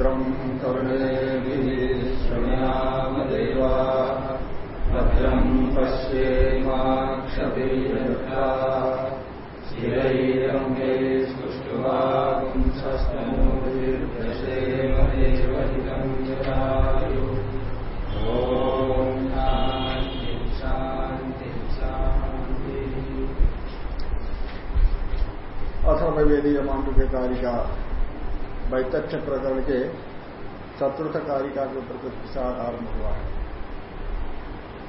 भद्रम् श्रृणामदेवा भद्रम् पश्येमाक्षभिर्यथा स्थिरैरङ्गे कारिका वैतथ्य प्रकरण के चतुर्थ कारिका के ऊपर कुछ विचार आरंभ हुआ है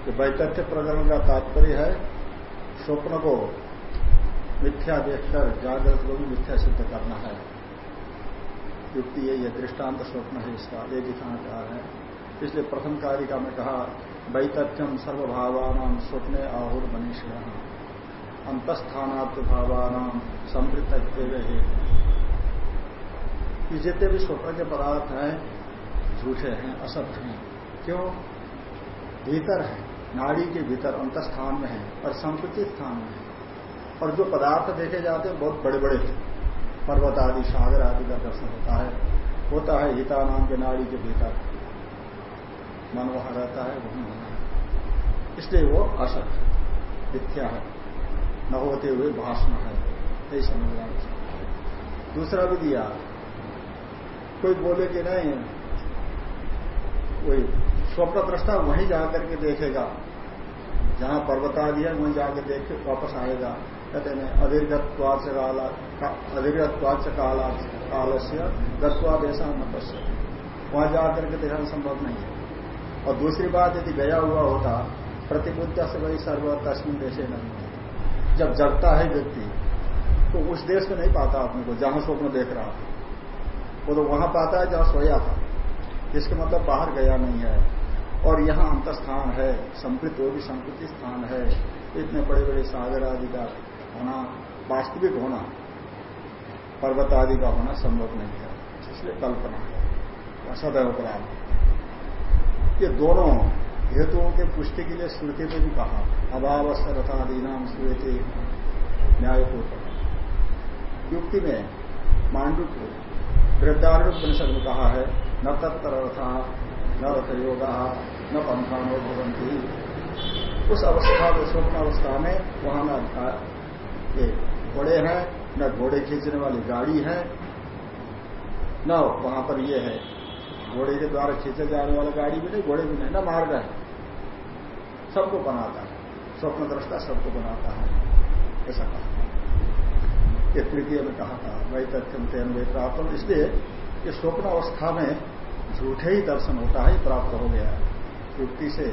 कि वैतथ्य प्रकरण का तात्पर्य है स्वप्न को मिथ्या देखकर जागृत को भी मिथ्या सिद्ध करना है। युक्ति ये दृष्टांत स्वप्न है इसका, ये दिखाना चाह रहे हैं। इसलिए प्रथम कारिका में कहा, वैतथ्यम सर्वभावान स्वप्ने आहुर मनीष अंतस्थानात्व भावान संवृत ये जितने भी स्वप्न के पदार्थ हैं, झूठे हैं, असत्य हैं। क्यों? भीतर है, नाड़ी के भीतर अंतस्थान में है और संकुचित स्थान में है। और जो पदार्थ देखे जाते हैं, बहुत बड़े बड़े पर्वत आदि, सागर आदि का दर्शन होता है। होता है हिता नाम के नाड़ी के भीतर। मन वहाँ रहता है, वहीं होना है। इसलिए वो असत मिथ्या है, न होते हुए भाषण है। यही समझना दूसरा भी दिया कोई बोले कि नहीं वही स्वप्न दृष्टा वहीं जाकर के देखेगा। जहाँ पर्वता दिया वहीं जाकर देख के वापस आएगा। कहते हैं काला अदीर्घत्वाच काला काल से गत्वाद ऐसा वहाँ जाकर के देखना संभव नहीं है। और दूसरी बात, यदि गया हुआ होता प्रतिबुद्ध से वही सर्व तस्मिन देशे नहीं जब जगता है व्यक्ति तो उस देश में नहीं पाता अपने को, जहाँ स्वप्न देख रहा था वो तो वहाँ पाता है जहाँ सोया था इसका मतलब बाहर गया नहीं है। और यहाँ अंतस्थान है संपृत वो भी संकृति स्थान है। इतने बड़े बड़े सागर आदि का होना, वास्तविक होना, पर्वत आदि का होना संभव नहीं है। इसलिए कल्पना है। सदैव प्राप्त ये दोनों हेतुओं के पुष्टि के लिए स्मृति में भी कहा अभाव सरथादि नाम स्मृति न्यायपूर्वक। युक्ति में मांडुक वृद्धारूपनिषद में कहा है, न तत्तर रथा न रथ योगा न पंथानो भवंती उस अवस्था में स्वप्न अवस्था में वहाँ न ये घोड़े हैं, न घोड़े खींचने वाली गाड़ी है, न वहाँ पर ये है। घोड़े के द्वारा खींचे जाने वाला गाड़ी भी नहीं, घोड़े भी नहीं, न मार्ग है। सबको बनाता है। स्वप्न दृष्टा सबको बनाता है। ऐसा कहा। ये तृतीय में कहा था वही तथ्यम तेन वे प्राप्त इसलिए ये स्वप्न अवस्था में झूठे ही दर्शन होता है प्राप्त हो गया। युक्ति से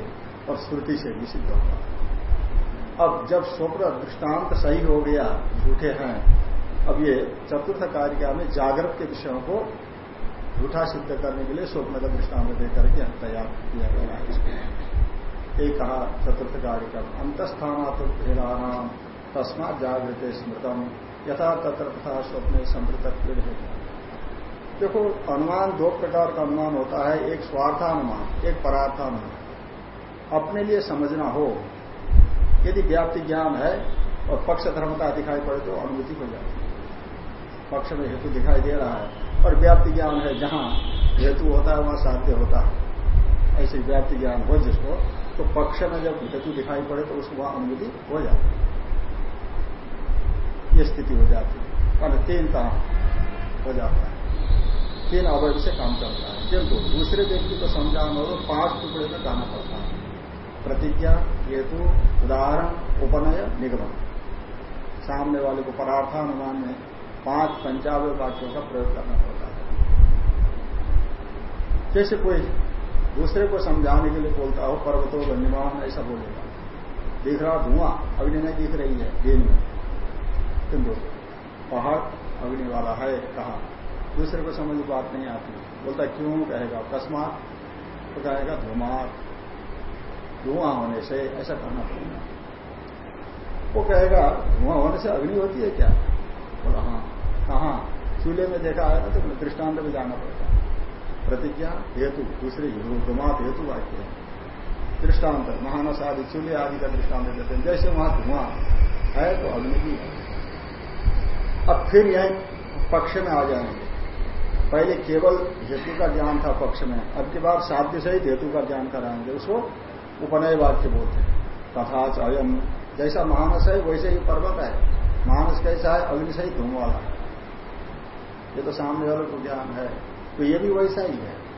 और श्रुति से निषिद्ध होगा अब जब स्वप्न दृष्टांत सही हो गया, झूठे हैं, अब ये चतुर्थ कारिका में जागृत के विषयों को झूठा सिद्ध करने के लिए स्वप्न का दृष्टांत देकर के तैयार किया गया एक कहा चतुर्थ कारिका अंतस्थानात्म तस्मात जागृत स्मृतम। यथा तत्र तथा स्वप्न संप्रत देखो, अनुमान दो प्रकार का अनुमान होता है, एक स्वार्थानुमान, एक परार्थानुमान। अपने लिए समझना हो, यदि व्याप्ति ज्ञान है और पक्ष धर्मता दिखाई पड़े तो अनुभूति हो जाती है। पक्ष में हेतु दिखाई दे रहा है और व्याप्ति ज्ञान है, जहाँ हेतु होता है, वहाँ साध्य होता है। ऐसे व्याप्ति ज्ञान हो जिसको तो पक्ष में जब हेतु दिखाई पड़े तो उसको वहाँ अनुभूति हो जाती है। ये स्थिति हो जाती है। और तीन काम हो जाता है। तीन अवैध से काम चलता है। किंतु दूसरे व्यक्ति को समझाना हो तो पाँच टुकड़े में जाना पड़ता है। प्रतिज्ञा, हेतु, उदाहरण, उपनय, निगमन। सामने वाले को परार्थानुमान में पाँच पंचावय वाक्यों का प्रयोग करना पड़ता है। जैसे कोई दूसरे को समझाने के लिए बोलता हो, पर्वतों गण्यमान ऐसा बोलेगा। दिख रहा धुआँ अग्नि नहीं दिख रही है, दिन में। किंतु पहाड़ अग्नि वाला है, कहा। दूसरे को समझ बात नहीं आती। बोलता, क्यों? कहेगा, अकस्मात। तो कहेगा धुमार धुआँ होने से ऐसा करना पड़ेगा। वो कहेगा, धुआँ होने से अग्नि होती है क्या? बोला हाँ। कहा? चूल्हे में देखा है ना तो दृष्टांत में जाना पड़ता प्रतिज्ञा हेतु, दूसरी धुमात हेतु वाक्य है। दृष्टांत महानस आदि चूल्हे आदि का दृष्टांत देते हैं। जैसे वहाँ धुआँ है तो अग्नि भी है। अब फिर यह पक्ष में आ जाएँगे। पहले केवल हेतु का ज्ञान था पक्ष में, अब की बार साध्य सहित हेतु का ज्ञान कराएँगे, उसको उपनय वाक्य बोलते हैं। तथा अयम जैसा मानस है, वैसे ही पर्वत है। मानस कैसा है, अग्नि सहित धूम वाला ये तो सामने वाले को ज्ञान है। तो ये भी वैसा ही है।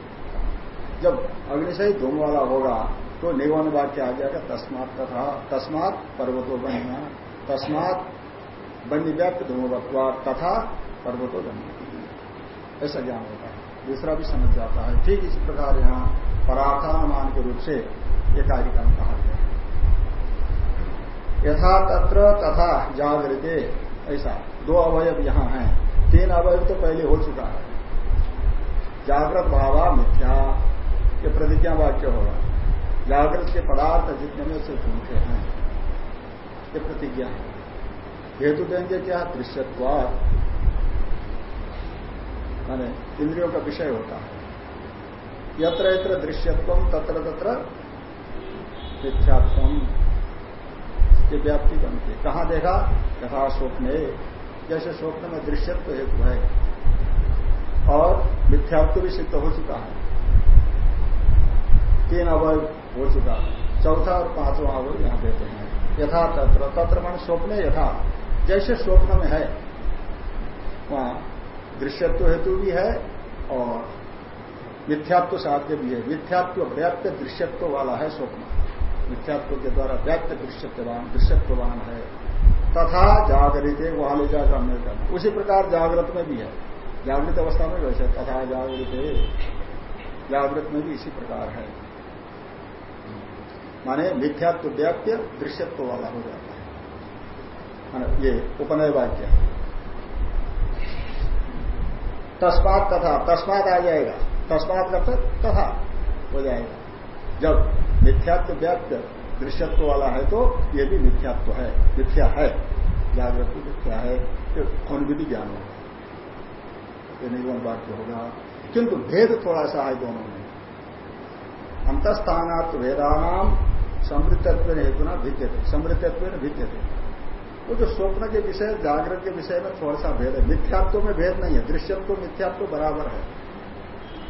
जब अग्नि सहित धूम वाला होगा तो निवन वाक्य आ जाएगा तस्मात तथा तस्मात पर्वतों बनिया तस्मात बन्य व्याप्त धूमवत्वा तथा पर्वतो बनी ऐसा ज्ञान होता है। दूसरा भी समझ जाता है। ठीक इसी प्रकार यहाँ परार्थानुमान के रूप से ये कार्यक्रम कहा गया है। यथा तत्र तथा जागृते, ऐसा। दो अवयव यहाँ हैं। तीन अवयव तो पहले हो चुका है। जागृत भावा मिथ्या, ये प्रतिज्ञा वाक्य होगा। जागृत के पदार्थ जितने में से झूठे हैं, ये प्रतिज्ञा है। हेतु देंगे क्या? दृश्यत्वाद माने इंद्रियों का विषय होता है। यत्र यत्र दृश्यत्व, तत्र तत्र मिथ्यात्म की व्याप्ति बनती है। कहाँ देखा? यथा स्वप्न। जैसे स्वप्न में दृश्यत्व हेतु है। और मिथ्यात्व भी सिद्ध हो चुका है। तीन अवय हो चुका चौथा और पांचवा अवय यहाँ देते हैं। यथा तत्र। तत्र मन स्वप्न यथा। जैसे स्वप्न में है, वहाँ दृश्यत्व हेतु भी है और मिथ्यात्व साध्य भी है। मिथ्यात्व व्याप्त दृश्यत्व वाला है स्वप्न मिथ्यात्व के द्वारा व्याप्त दृश्यत्वान दृश्यत्ववान है। तथा जागृत वहाँ ले करना। उसी प्रकार जागृत में भी है। जागृत अवस्था में वैसे तथा जागृत जागृत में भी इसी प्रकार है। माने मिथ्यात्व व्याप्य दृश्यत्व वाला हो जाता ये उपनय वाक्य तस्मात तथा, तस्मात आ जाएगा। तस्मात का तथा हो जाएगा। जब मिथ्यात्व व्याप्त दृश्यत्व वाला है तो ये भी मिथ्यात्व है। मिथ्या है। जागृत मिथ्या है। तो अनुविधि ज्ञान होगा। ये निगम वाक्य होगा। किंतु भेद थोड़ा सा है दोनों में। अंतस्थानात्व भेदानाम समृद्धत्व हेतु ना भिद्य थे समृद्धत्व भिद्य थे वो जो स्वप्न के विषय जागृत के विषय में थोड़ा सा भेद है। मिथ्यात्व में भेद नहीं है। दृश्यत्व मिथ्यात्व बराबर है।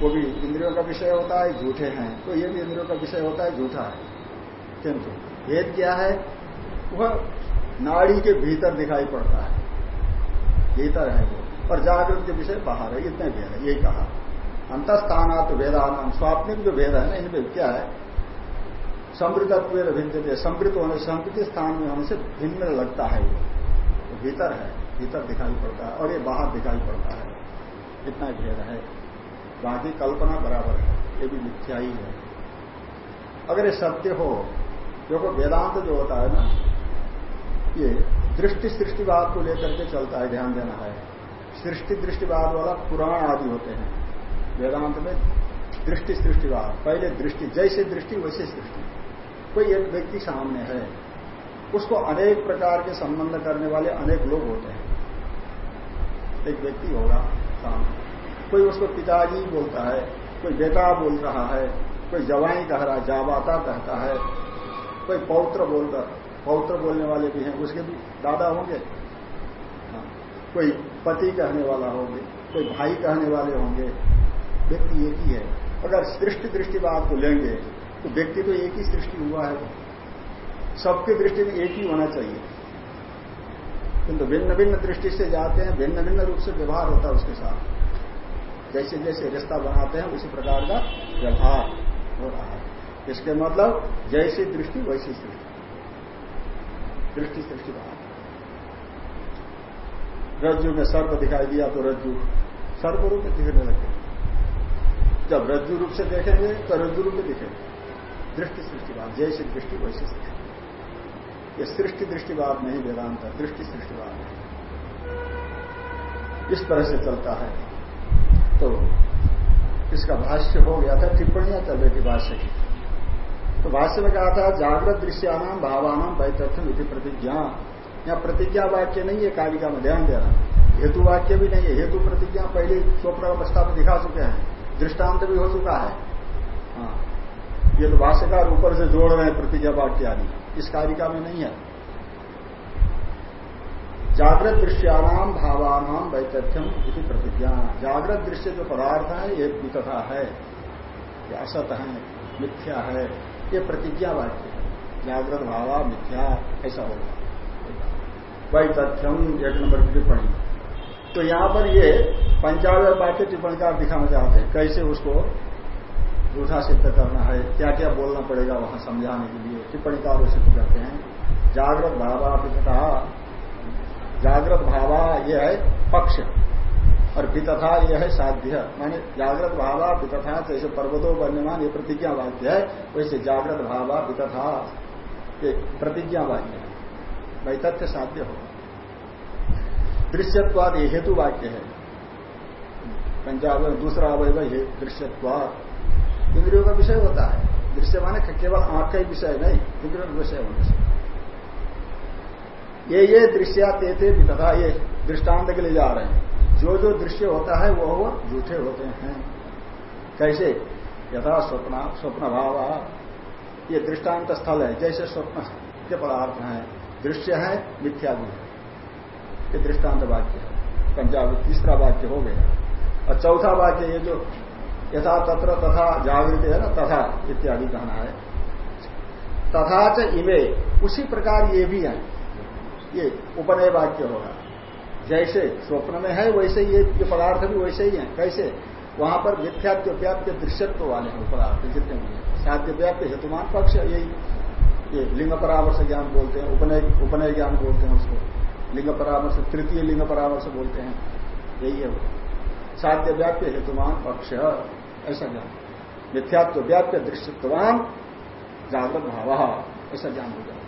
वो भी इंद्रियों का विषय होता है, झूठे हैं। तो ये भी इंद्रियों का विषय होता है, झूठा है। किंतु भेद क्या है? वह नाड़ी के भीतर दिखाई पड़ता है। भीतर है वो। और जागृत के विषय बाहर है। इतने भेद है। यही कहा। अंतस्थानात भेदान स्वाप्निक जो भेद है ना, इनमें क्या है? समृद्धत्व भिन्न समृद्ध होने, समृद्धि स्थान में होने से भिन्न लगता है ये। तो भीतर है, भीतर दिखाई पड़ता है, और ये बाहर दिखाई पड़ता है। इतना भेद है। बाकी कल्पना बराबर है, ये भी मिथ्या ही है। अगर ये सत्य हो, देखो वेदांत जो होता है ना, ये दृष्टि सृष्टिवाद को लेकर के चलता है, ध्यान देना है। सृष्टि दृष्टिवाद वाला पुराण आदि होते हैं। वेदांत में दृष्टि सृष्टिवाद पहले दृष्टि, जैसे दृष्टि, वैसे सृष्टि। कोई एक व्यक्ति सामने है, उसको अनेक प्रकार के संबंध करने वाले अनेक लोग होते हैं। एक व्यक्ति होगा सामने। कोई उसको पिताजी बोलता है, कोई बेटा बोल रहा है, कोई जवाई कह रहा है, जाबाता कहता है, कोई पौत्र बोलकर, पौत्र बोलने वाले भी हैं, उसके भी दादा होंगे? हाँ। कोई पति कहने वाला होंगे, कोई भाई कहने वाले होंगे, व्यक्ति एक ही है। अगर सृष्टि दृष्टिवाद को लेंगे तो व्यक्ति तो एक ही सृष्टि हुआ है। सबकी दृष्टि में एक ही होना चाहिए। किंतु भिन्न भिन्न दृष्टि से जाते हैं भिन्न भिन्न रूप से व्यवहार होता है उसके साथ। जैसे जैसे रिश्ता बनाते हैं, उसी प्रकार का व्यवहार हो रहा है। इसके मतलब जैसी दृष्टि, वैसी सृष्टि। दृष्टि, सृष्टि बना रज्जु में सर्प दिखाई दिया तो रज्जु सर्प रूप में दिखने लगे जब रज्जु रूप से देखेंगे तो रज्जु रूप में दिखेंगे। दृष्टि सृष्टिवाद जैसी दृष्टि वैसी सृष्टि ये सृष्टि दृष्टिवाद नहीं, वेदांत, दृष्टि सृष्टिवाद इस तरह से चलता है। तो इसका भाष्य हो गया था, टिप्पणियाँ चल रही थी भाष्य की। तो भाष्य में कहा था, जागृत दृश्यानाम भावानाम वैतथ्यम इति प्रतिज्ञा। या प्रतिज्ञा वाक्य नहीं है, कालिका में ध्यान देना हेतु वाक्य भी नहीं है, हेतु प्रतिज्ञा पहले स्वप्न अवस्था में दिखा चुके हैं। दृष्टांत भी हो चुका है। हाँ। ये तो भाष्यकार ऊपर से जोड़ रहे हैं प्रतिज्ञा वाक्य आदि, इस कारिका में नहीं है। जागृत दृश्यानाम भावानाम वैतथ्यम इति प्रतिज्ञा। जागृत दृश्य जो पदार्थ है, ये वितथा है। ये असत है, मिथ्या है, ये प्रतिज्ञा वाक्य है। जागृत भावा मिथ्या, ऐसा होगा। वैतथ्यम एक नंबर की टिप्पणी। तो यहाँ पर ये पंचावय वाक्य टिप्पणीकार दिखाना चाहते हैं, कैसे उसको झूठा सिद्ध करना है। क्या क्या बोलना पड़ेगा वहाँ समझाने के लिए? टिप्पणीकार सिद्ध करते हैं, जागृत भावा पिता जागृत भावा यह है पक्ष, और पितथा यह है साध्य। माने जागृत भावा पितथा, जैसे पर्वतों वर्ण्यमान ये प्रतिज्ञा वाक्य है, वैसे जागृत भावा पितथा ये प्रतिज्ञा वाक्य है। वैतथ्य साध्य होगा। दृश्यत्वाद ये हेतु वाक्य है। पंजाब में दूसरा अवयव ये दृश्यत्वाद। इंद्रियों का विषय होता है। दृश्य माने केवल आँख का ही विषय नहीं, इंद्रियों का विषय होने से। ये ये दृश्या तेते भी तथा ये दृष्टांत के लिए जा रहे हैं। जो जो दृश्य होता है, वो वो झूठे होते हैं। कैसे? यथा स्वप्न स्वप्न भाव ये दृष्टांत स्थल है, जैसे स्वप्न के पदार्थ हैं। दृश्य है, मिथ्या भी है। ये दृष्टांत वाक्य है। पंजाब तीसरा वाक्य हो गया। और चौथा वाक्य, ये जो यथा तत्र तथा जागृत है ना, तथा इत्यादि कहना है। तथा च इमे, उसी प्रकार ये भी है। ये उपनय वाक्य होगा। जैसे स्वप्न में है, वैसे ये ये पदार्थ भी वैसे ही है। कैसे? वहाँ पर मिथ्यात्व व्याप्य, दृश्यत्व वाले हैं पदार्थ, जितने भी हैं। साध्य हेतुमान पक्ष यही। ये लिंग परामर्श ज्ञान बोलते हैं, उपनय उपनय ज्ञान बोलते हैं उसको। लिंग परामर्श, तृतीय लिंग परामर्श बोलते हैं। यही है वो। साध्य, व्याप्य, हेतुमान पक्ष। ऐसा ज्ञान। मिथ्यात्व व्याप्य दृश्यत्वान जागृत भाव। ऐसा ज्ञान हो जाए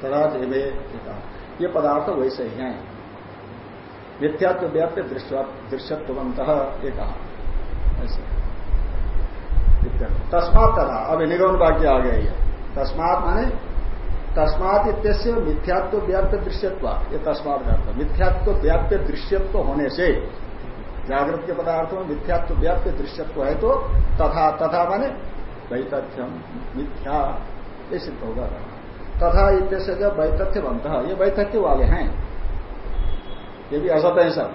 तथा देवे ये पदार्थ वैसे ही हैं। मिथ्यात्व व्याप्य दृश्यत्वंत ऐसे। तस्मात तथा। अब निगम वाक्य आ गया ये। तस्मात माने तस्मात इत्यस्य मिथ्यात्व व्याप्य दृश्यत्व ये तस्मात का मिथ्यात्व व्याप्य दृश्यत्व होने से जागृत के पदार्थों में मिथ्यात्व व्याप्य दृश्यत्व है तो तथा तथा माने वैतथ्यम, मिथ्या ये सिद्ध होगा। तथा इत्यस्य जब वैतथ्य बनता ये वैतथ्य वाले हैं। ये भी असत है सब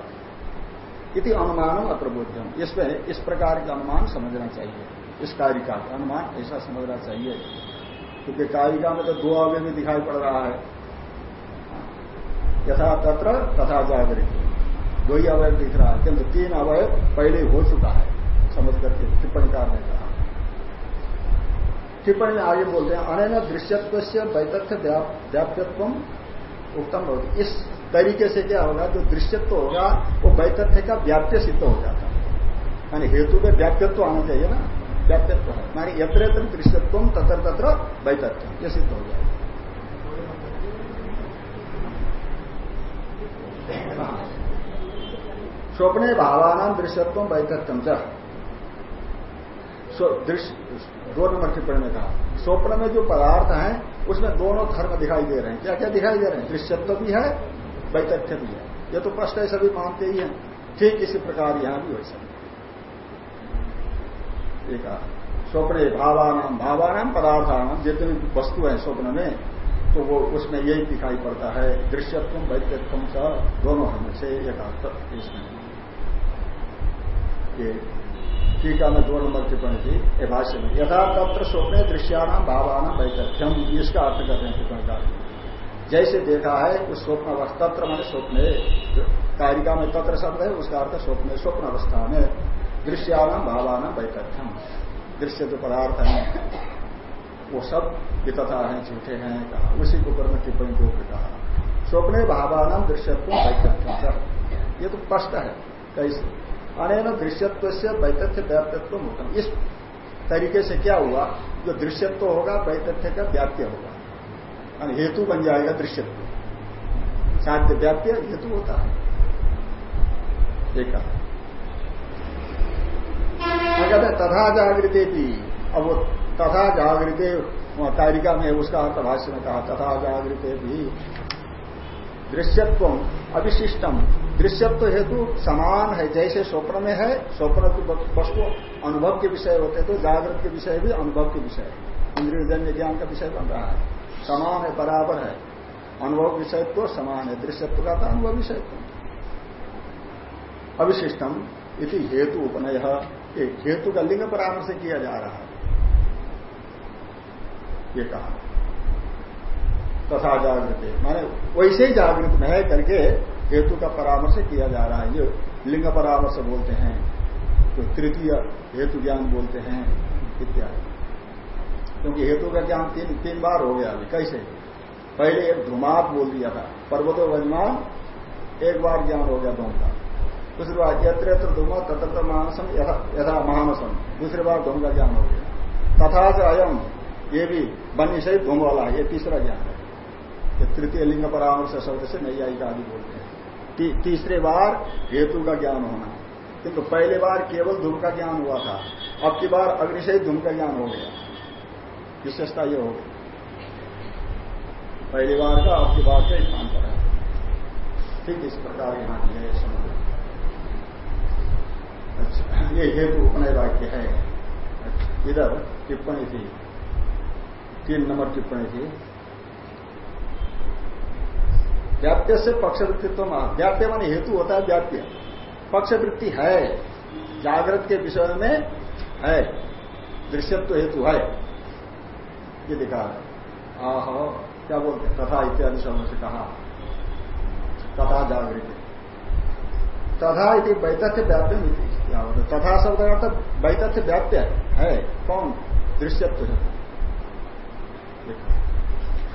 इति अनुमानम अप्रबोध्यम। इसमें इस प्रकार के अनुमान समझना चाहिए। इस कार्य का अनुमान ऐसा समझना चाहिए। क्योंकि कारिका में तो दो अवय में दिखाई पड़ रहा है। यथा तत्र तथा जागृत। दो ही अवय दिख रहा है किंतु तीन अवय पहले हो चुका है। समझ करके टिप्पणीकार ने कहा। टिप्पणी आगे बोलते हैं, अनैन दृश्यत्व से वैतथ्य व्याप्यत्व उत्तम होगी इस तरीके से क्या होगा, जो दृश्यत्व होगा, वो वैतथ्य का व्याप्य सिद्ध हो जाता है। यानी हेतु में व्याप्यत्व आना चाहिए ना? व्याप्यत्व है। मानी यत्र दृश्यत्व तत्र तत्र वैतथ्य। ये सिद्ध हो जाएगा। स्वप्ने भावान दृश्यत्व वैतथ्यम दो नंबर टिप्पणी में कहा, स्वप्न में जो पदार्थ है, उसमें दोनों धर्म दिखाई दे रहे हैं। क्या क्या दिखाई दे रहे हैं? दृश्यत्व भी है वैतथ्य भी है। ये तो प्रश्न है, सभी मानते ही हैं। ठीक इसी प्रकार यहाँ भी हो एक स्वप्न भावानाम भावानाम पदार्थान जितने भी वस्तु है स्वप्न में तो वो उसमें यही दिखाई पड़ता है, दृश्यत्व वैद्यत्व का दोनों हमें से एक इसमें। ये टीका में दो नंबर टिप्पणी थी ये भाष्य में, यथा तत्र स्वप्न दृश्यानाम भावानाम वैतथ्यम इसका अर्थ करते हैं टिप्पणीकार जैसे देखा है, उस स्वप्न अवस्था, तत्र मैंने स्वप्न, कारिका में तत्र शब्द है, उसका अर्थ स्वप्न स्वप्न अवस्था में दृश्यानाम भावाना वैतथ्यम दृश्य जो पदार्थ है, वो सब वितथा है, झूठे हैं, कहा। उसी के ऊपर में टिप्पणी को कहा स्वप्न भावानाम दृश्यत्व वैतथ्यम ये तो स्पष्ट है, कैसे? अनेन दृश्यत्व से वैतथ्य व्याप्यत्व उत्तम इस तरीके से क्या हुआ? जो दृश्यत्व होगा, वैतथ्य का व्याप्य होगा। हेतु बन जाएगा दृश्यत्व। साध्य व्याप्य हेतु होता है। एक कहते, तथा जागृते भी अब वो तथा जागृते कारिका में उसका अर्थ भाष्य में कहा, तथा जागृते भी दृश्यत्व अविशिष्टम। दृश्यत्व हेतु समान है, जैसे स्वप्न में है, स्वप्न की वस्तु अनुभव के विषय होते तो जागृत के विषय भी अनुभव के विषय इंद्रियजन्य ज्ञान का विषय बन रहा है। समान है, बराबर है। अनुभव विषयत्व समान है, दृश्यत्व का था अनुभव विषयत्व अविशिष्टम इति हेतु उपनय। हेतु का लिंग परामर्श किया जा रहा है। ये कहा। तथा जागृत माने वैसे ही जागृत में है करके हेतु का परामर्श किया जा रहा है। ये लिंग परामर्श बोलते हैं तो तृतीय हेतु ज्ञान बोलते हैं, इत्यादि। क्योंकि हेतु का ज्ञान तीन तीन बार हो गया अभी, कैसे? पहले एक ध्रुमात बोल दिया था, पर्वतो वजमान एक बार ज्ञान हो गया धूम का। दूसरी बार यत्र यत्र धूम तत्र मानसम यथा महानसम दूसरी बार धूम का ज्ञान हो गया। तथा से अयम ये भी बनी से धूम वाला ये तीसरा ज्ञान है। ये तृतीय लिंग परामर्श शब्द से आई आदि बोलते हैं। ती, तीसरे बार हेतु का ज्ञान होना। किंतु पहले बार केवल धूम का ज्ञान हुआ था अब की बार अग्नि से धूम का ज्ञान हो गया। विशेषता ये हो गई। पहली बार का अब की बार के स्थान पर है ठीक इस प्रकार यहाँ है समुद्र अच्छा ये हेतु उपनय वाक्य है। अच्छा, इधर टिप्पणी थी। तीन नंबर टिप्पणी थी। व्याप्य से पक्षवृत्तित्व व्याप्य मानी हेतु होता है व्याप्य। पक्षवृत्ति है। जागृत के विषय में है। दृश्यत्व हेतु है। ये दिखा है। आह, क्या बोलते तथा इत्यादि शब्द से कहा। तथा जागृत तथा इति वैतथ्य व्याप्य क्या तथा शब्द अर्थ वैतथ्य व्याप्य है। कौन? दृश्यत्व हेतु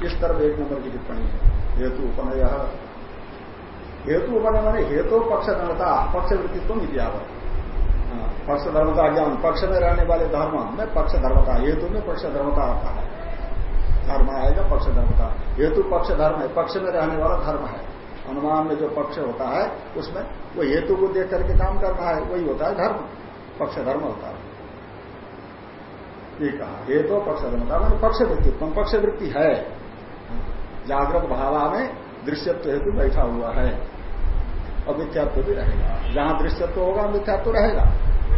इस तरफ़ एक नंबर की टिप्पणी है। हेतु उपनय। हेतु उपनय माने हेतु पक्ष धर्मता पक्ष वृत्तित्व मित्यावत हाँ, पक्ष धर्मता ज्ञान पक्ष में रहने वाले धर्म में पक्ष धर्मता हेतु में पक्ष धर्मता आता है। धर्म आएगा पक्ष धर्मता। हेतु पक्ष धर्म है पक्ष में रहने वाला धर्म है। अनुमान में जो पक्ष होता है उसमें वो हेतु को देख करके काम करना है वही होता है धर्म। पक्ष धर्म होता है। ये कहा हेतु पक्ष धर्मता मैंने पक्ष वृत्ति पक्ष वृत्ति है। जागृत भावा में दृश्यत्व हेतु बैठा हुआ है। और मिथ्यात्व भी रहेगा। जहाँ दृश्यत्व होगा, मिथ्यात्व रहेगा।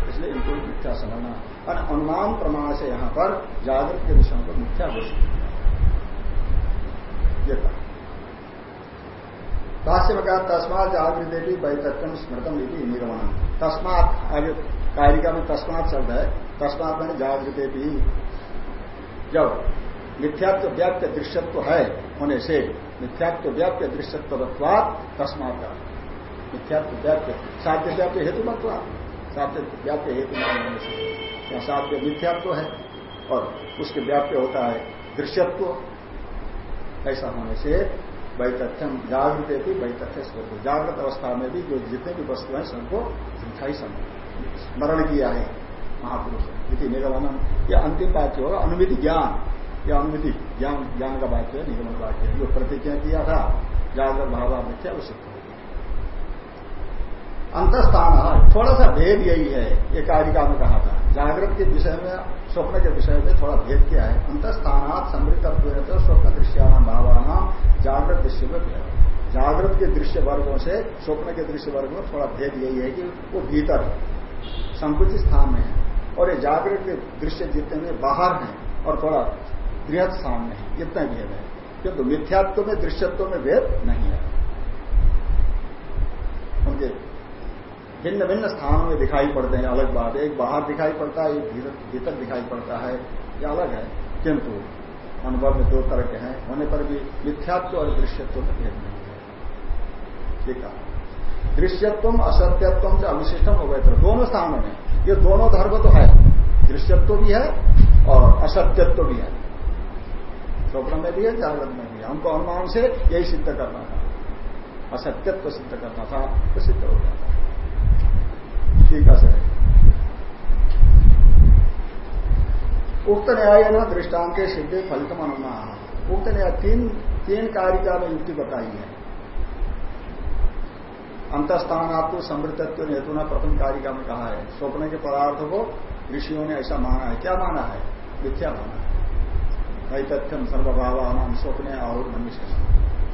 इसलिए इनको मिथ्या समझना और अनुमान प्रमाण से यहाँ पर जागृत के विषयों को मिथ्या घोषित किया भाष्य में कहा तस्मात जागृत देवी वैतथ्यम स्मृतम यदि निर्माण तस्मात आगे कारिका में तस्मात शब्द है। तस्मात मैंने जागृत भी जब मिथ्यात्व व्याप्य दृश्यत्व है होने से मिथ्यात्व व्याप्य दृश्यत्व तस्मात मिथ्यात्व व्याप्य साध्य व्याप्य हेतु मतवा साध्य व्याप्य हेतु मान होने से। या साध्य मिथ्यात्व है? और उसके व्याप्य होता है दृश्यत्व। ऐसा होने से वैतथ्यम जागृत थी वैतथ्य स्वरूप। जागृत अवस्था में भी जो जितने भी वस्तु हैं, सबको दिखाई स्मरण किया है महापुरुष इति निगमन। यह अंतिम वाक्य होगा अनुमिति ज्ञान। यह अनुमिति ज्ञान ज्ञान का वाक्य है निगमन वाक्य है जो प्रतिज्ञा किया था जागृत भाव मिथ्या वो सिद्ध अंतस्थान थोड़ा सा भेद यही है, ये कारिका में कहा था। जागृत के विषय में, स्वप्न के विषय में थोड़ा भेद क्या है। अंतस्थानात समृद्धत्व तो स्वप्न दृश्यान भावाना जागृत दृश्य में भेद। जागृत के दृश्य वर्गों से स्वप्न के दृश्य वर्ग में थोड़ा भेद यही है कि वो भीतर संकुचित स्थान में है और ये जागृत के दृश्य जितने बाहर हैं और थोड़ा बृहद सामने है, इतना भेद है। किंतु मिथ्यात्व में, दृश्यत्व में भेद नहीं है। उनके भिन्न भिन्न स्थानों में दिखाई पड़ते हैं, अलग बात एक बाहर दिखाई पड़ता है, एक भीतर दिखाई पड़ता है। ये अलग है। किंतु अनुभव में दो तरह के हैं। होने पर भी मिथ्यात्व और दृश्यत्व में भेद नहीं है। ठीक है। दृश्यत्व असत्यत्व से अविशिष्टम हो गए थे दोनों स्थानों में, ये दोनों धर्म तो है। दृश्यत्व भी है और असत्यत्व भी है। स्वप्न में भी है, जागृत में भी हमको अनुमान से यही सिद्ध करना था। असत्यत्व सिद्ध करना था तो सिद्ध हो जाता ठीक है, सर। उक्त न्याय न दृष्टांत के सिद्धि फलित अनुमान। उक्त न्याय तीन तीन कारिका में युक्ति बताई है। अंतस्थान आपको समृद्धत्व हेतु न प्रथम कारिका में कहा है। स्वप्न के पदार्थ को ऋषियों ने ऐसा माना है। क्या माना है? मिथ्या माना नैतथ्यम सर्वभावान स्वप्न और मनुष्य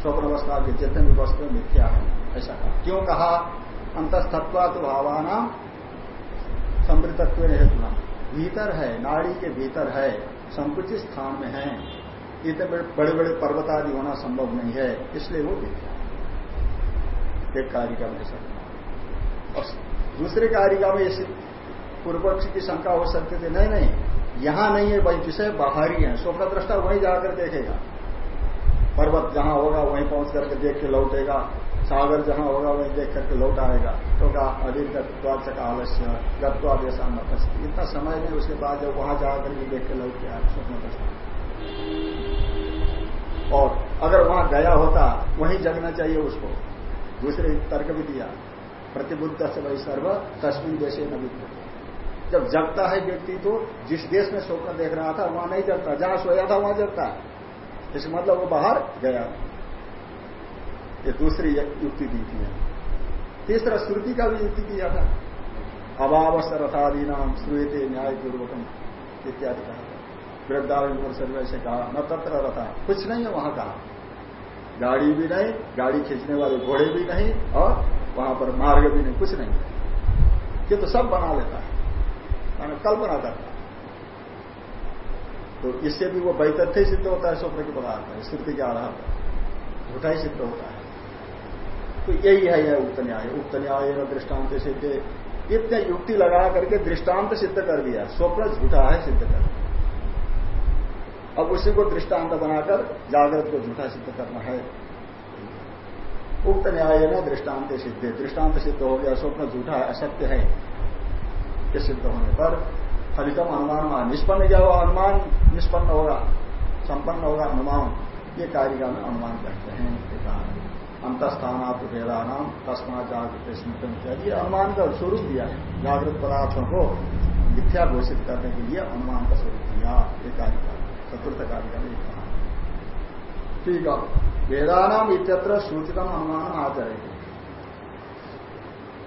स्वप्न अवस्था के जितने भी वस्तु मिथ्या है, ऐसा कहा। क्यों कहा? अंतस्तत्वा तो भावाना समृद्धत्व हेतु भीतर है, नाड़ी के भीतर है, संकुचित स्थान में है। इतने बड़े बड़े पर्वत आदि होना संभव नहीं है, इसलिए वो मिथ्या एक कारिका में सकता और दूसरे कारिका में इस पूर्व पक्ष की शंका हो सकती थी, नहीं नहीं। यहाँ नहीं है भाई विषय बाहरी है स्वप्न दृष्टा वहीं जाकर देखेगा। पर्वत जहाँ होगा, वहीं पहुँच करके देख के लौटेगा। सागर जहाँ होगा, वहीं देख करके लौट आएगा। तो का अधिक आलस्य गत्वादेशा न इतना समय नहीं, उसके बाद जब वहाँ जाकर के देख के लौट के स्वप्न दृष्टा और अगर वहाँ गया होता, वहीं जगना चाहिए उसको। दूसरे तर्क भी दिया। प्रतिबुद्ध से वही सर्व तस्वीर देश न जब जगता है व्यक्ति तो जिस देश में स्वप्न देख रहा था, वहाँ नहीं जगता। जहाँ सोया था, वहाँ जगता है। इस मतलब वो बाहर गया। ये दूसरी युक्ति दी थी। तीसरा, श्रुति का भी युक्ति किया था। अभाव रथादी नाम श्रूयते न्याय पूर्वकम इत्यादि कहा था। वृद्धावन सर्वे से कहा, न तत्र रथा। कुछ नहीं है वहाँ कहा। गाड़ी भी नहीं, गाड़ी खींचने वाले घोड़े भी नहीं और वहाँ पर मार्ग भी नहीं, कुछ नहीं। ये तो सब बना लेता है। कल्पना करता है। तो इससे भी वो वैतथ्य सिद्ध होता है, स्वप्न के पदार्थ है स्थिति के आधार पर। झूठा ही सिद्ध होता है। तो यही है, यह उक्त न्याय। उक्त न्याय दृष्टांत सिद्ध। इतने युक्ति लगा करके दृष्टांत सिद्ध कर दिया। स्वप्न झूठा है, सिद्ध कर अब उसी को दृष्टांत बनाकर जागृत को झूठा सिद्ध करना है। उक्त न्याय न दृष्टांत सिद्ध। दृष्टांत सिद्ध हो गया, स्वप्न झूठा, असत्य है। ये सिद्ध होने पर फलितम अनुमान मान निष्पन्न क्या होगा अनुमान निष्पन्न होगा, संपन्न होगा अनुमान ये कारिका में अनुमान करते हैं अंतस्थानात वेदानाम तस्मा जागृत स्मृतन इत्यादि अनुमान का स्वरूप दिया, जागृत पदार्थों को मिथ्या घोषित करने के लिए अनुमान का स्वरूप दिया। ये कारिका, चतुर्थ कार्य में कहा। ठीक है। वेदानाम इत्यत्र सूचितम अनुमान आचरेगी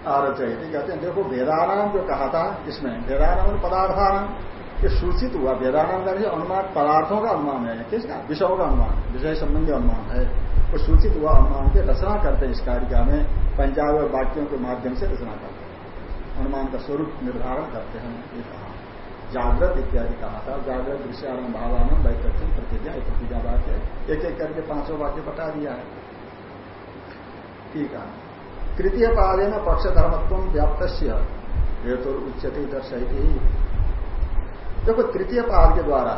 आरचयती, कहते हैं, देखो वेदानाम जो कहा था इसमें वेदानाम पदार्थान ये सूचित हुआ, वेदानाम का अनुमान, पदार्थों का अनुमान है, किसका? विषयों का अनुमान, विषय संबंधी अनुमान है। वो सूचित हुआ अनुमान के, रचना करते हैं इस कारिका में पंजाब और वाक्यों के माध्यम से रचना करते हैं। अनुमान का स्वरूप निर्धारण करते हैं, ये कहा। जागृत इत्यादि कहा था जागृत दृश्यारंभ भावानंद वैतथ्य प्रतिज्ञा प्रतिज्ञा वाक्य एक एक करके पाँचों वाक्य बता दिया है। ठीक है। तृतीय पादे न पक्ष धर्मत्व व्याप्त हेतु उच्चते दर्शयती। देखो तृतीय पाद के द्वारा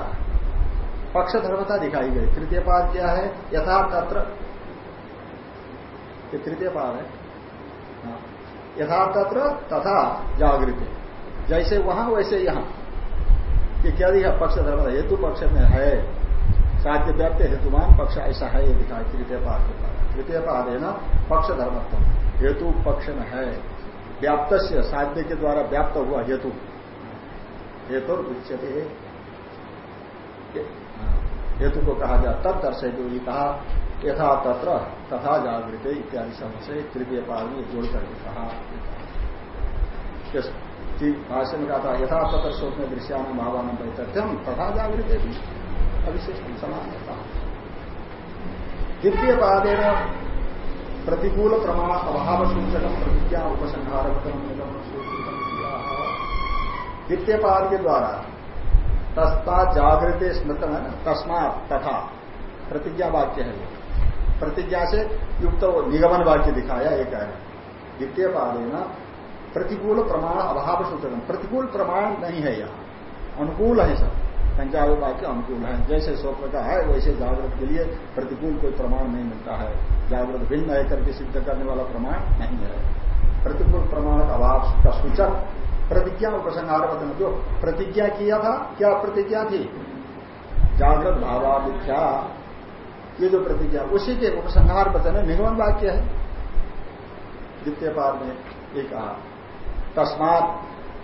पक्ष धर्मता दिखाई गई। तृतीय पाद क्या है? यथार्थ अत्र तृतीय पाद है। हाँ। यथार्थ तथा जागृति। जैसे वहाँ, वैसे यहाँ। ये क्या दिखा? पक्ष धर्म हेतु पक्ष में है। साध्य व्याप्त हेतुमान पक्ष ऐसा है, ये दिखा तृतीय पाद के द्वारा। तृतीय पाद है ना पक्ष धर्मत्व हेतु पक्ष में है। व्याप्त साध्य के द्वारा व्याप्त हुआ हेतु। हेतु उच्चते हेतु को कहा गया तब दर्शे ये कहा, यथा तत्र तथा जागृत इत्यादि शब्द से तृतीय पाद में जोड़ करके कहा। भाष्य में कहा था, यथा पत्र शोक में दृश्यान भावान वैतथ्यम तथा जागृत भी अविशिष्ट समान द्वितीय पादेन प्रतिकूल प्रमाण अभाव सूचक प्रतिज्ञा उपसंहार द्वितीय पाद के द्वारा तस्ता जागृत स्मृत है ना तस्मात तथा प्रतिज्ञा वाक्य है प्रतिज्ञा से युक्त निगमन वाक्य दिखाया एक है द्वितीय पाद है। ना प्रतिकूल प्रमाण अभाव सूचक प्रतिकूल प्रमाण नहीं है यहाँ। अनुकूल है सब। पंचायत वाक्य अनुकूल है। जैसे स्वप्न का है, वैसे जागृत के लिए प्रतिकूल कोई प्रमाण नहीं मिलता है। जागृत भिन्न है करके सिद्ध करने वाला प्रमाण नहीं है। प्रतिकूल प्रमाण अभाव का सूचक प्रतिज्ञा उपसंहार वचन जो प्रतिज्ञा किया था, क्या प्रतिज्ञा थी? जागृत भावाभिख्या ये जो प्रतिज्ञा, उसी के उपसंहार वचन है निगमन वाक्य है। द्वितीय पार में एक कहा, तस्मात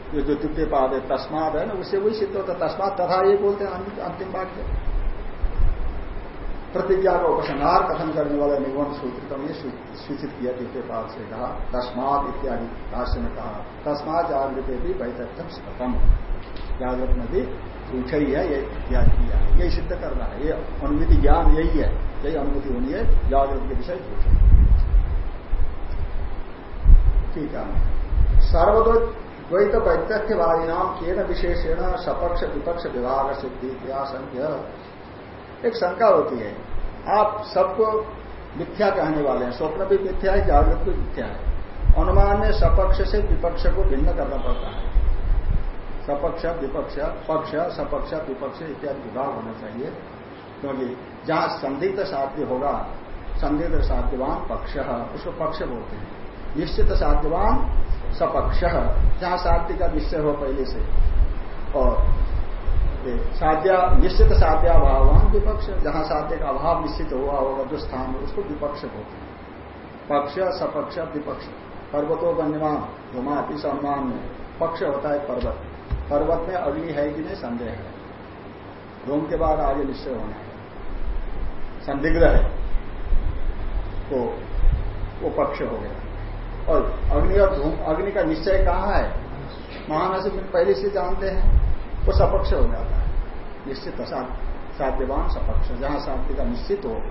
ये जो तृतीय पाद है तस्मात है ना उससे वही सिद्ध होता है तस्मात तथा ये बोलते हैं अंतिम वाक्य प्रतिज्ञा का उपसंहार कथन करने वाला निगम सूत्र ने सूचित किया तृतीय पाद से कहा तस्मात इत्यादि भाष्य में कहा तस्मात जागृत भी वैतथ्यम स्पतम जागृत में भी झूठ ही है, ये ज्ञान किया यही सिद्ध करना है, ये अनुमति ज्ञान यही है, यही अनुमति होनी है, जागृत के विषय झूठ ठीक है। सर्वद्वैत वैतथ्यवादी नाम केन विशेषण सपक्ष विपक्ष विभाग सिद्धि संख्य एक शंका होती है, आप सबको मिथ्या कहने वाले हैं, स्वप्न भी मिथ्या है, जागृत भी मिथ्या है। अनुमान में सपक्ष से विपक्ष को भिन्न करना पड़ता है। सपक्ष, विपक्ष, पक्ष, सपक्ष, विपक्ष इत्यादि विभाग होना चाहिए, क्योंकि जहाँ संदिग्ध साध्य होगा संदिग्ध साध्यवान पक्ष, उसको पक्ष बोलते हैं। निश्चित साध्यवान सपक्ष। जहाँ साध्य का निश्चय हो पहले से। और साध्या, निश्चित साध्या साध्याभावान विपक्ष। जहाँ साध्य का अभाव निश्चित हुआ होगा, जो स्थान है, उसको विपक्ष होते हैं। पक्ष, सपक्ष, विपक्ष। पर्वतों धुमा इस अनुमान में पक्ष होता है पर्वत। पर्वत में अग्नि है कि नहीं, संदेह है। धूम के बाद आगे निश्चय होना है। संदिग्ध है। तो वो पक्ष हो गया। और अग्नि और धूम, अग्नि का निश्चय कहाँ है? महानसी पहले से जानते हैं, वो सपक्ष हो जाता है। निश्चित साध्यवान सपक्ष, जहाँ शांति का निश्चित हो,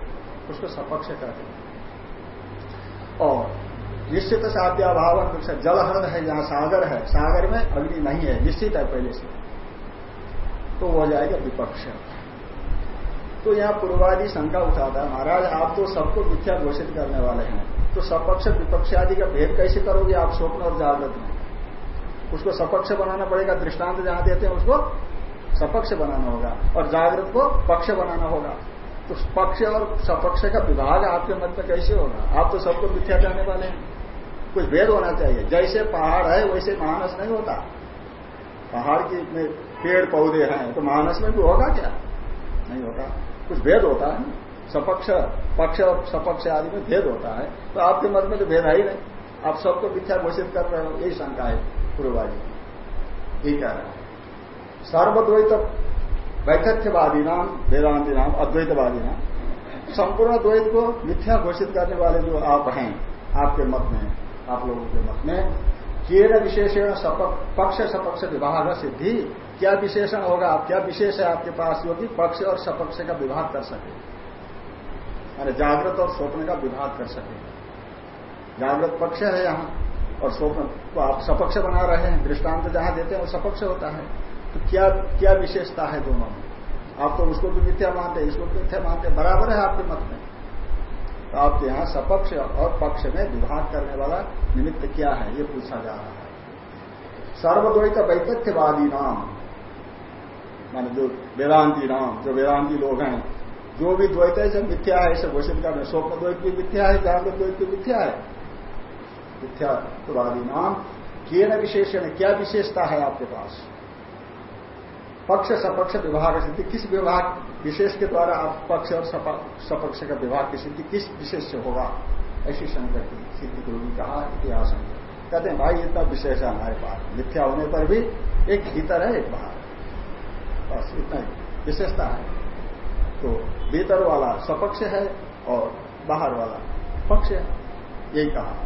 उसको सपक्ष कहते हैं। और निश्चित साध्याभाव जलहरण है, जहाँ सागर है, सागर में अग्नि नहीं है, निश्चित है पहले से। तो हो जाएगा विपक्ष। तो यहाँ पूर्वादि शंका उठाता है, महाराज, आप तो सबको मिथ्या घोषित करने वाले हैं। तो सपक्ष विपक्ष आदि का भेद कैसे करोगे आप स्वप्न और जागृत में उसको सपक्ष बनाना पड़ेगा, दृष्टांत जहाँ देते हैं, उसको सपक्ष बनाना होगा और जागृत को पक्ष बनाना होगा। तो पक्ष और सपक्ष का विभाग आपके मत में कैसे होगा? आप तो सबको मिथ्या जाने वाले हैं। कुछ भेद होना चाहिए। जैसे पहाड़ है, वैसे महानस नहीं होता। पहाड़ की में पेड़ पौधे हैं तो महानस में भी होगा क्या? नहीं होता कुछ भेद होता है सपक्ष, पक्ष और सपक्ष आदि में भेद होता है तो आपके मत में तो भेद है ही नहीं। आप सबको मिथ्या घोषित कर रहे हो, यही शंका है पूर्वाजी ये कह रहा है। सर्वद्वैत वैतथ्यवादी नाम, वेदांति नाम, अद्वैतवादी नाम, संपूर्ण द्वैत को मिथ्या घोषित करने वाले जो आप हैं, आपके मत में, आप लोगों के मत में केर विशेषण पक्ष सपक्ष विभाग सिद्धि, क्या विशेषण होगा, आप क्या विशेष है आपके पास, जो कि पक्ष और सपक्ष का विभाग कर सके। यानी जागृत और स्वप्न का विभाग कर सके। जागृत पक्ष है यहाँ, और स्वप्न को आप सपक्ष बना रहे हैं, दृष्टांत जहाँ देते हैं, वो सपक्ष होता है। तो क्या क्या विशेषता है दोनों में? आप तो उसको भी मिथ्या मानते हैं, इसको भी मिथ्या मानते हैं, बराबर है आपके मत में। तो आपके यहाँ सपक्ष और पक्ष में विभाग करने वाला निमित्त क्या है, ये पूछा जा रहा है। सर्वद्वैत वैतथ्यवादी नाम, माने जो वेदांति नाम, जो वेदांति लोग हैं जो भी द्वैत है, सब मिथ्या है ऐसे घोषित करने। स्वप्न द्वैत भी मिथ्या है जागृत द्वैत भी मिथ्या है। मिथ्यात्वादी नाम। केन विशेषण क्या विशेषता है आपके पास? पक्ष, सपक्ष विभाग सिद्धि। किस विभाग विशेष के द्वारा आप पक्ष और सपक्ष का विभाग की सिद्धि, किस विशेष से होगा? ऐसी शंकर की सिद्धि गुरु ने कहा, इतिहास कहते हैं, भाई, इतना विशेष है हमारे पास। मिथ्या होने पर भी एक भीतर है एक बाहर बस इतना ही। विशेषता है। तो भीतर वाला सपक्ष है और बाहर वाला पक्ष है। यही कहा।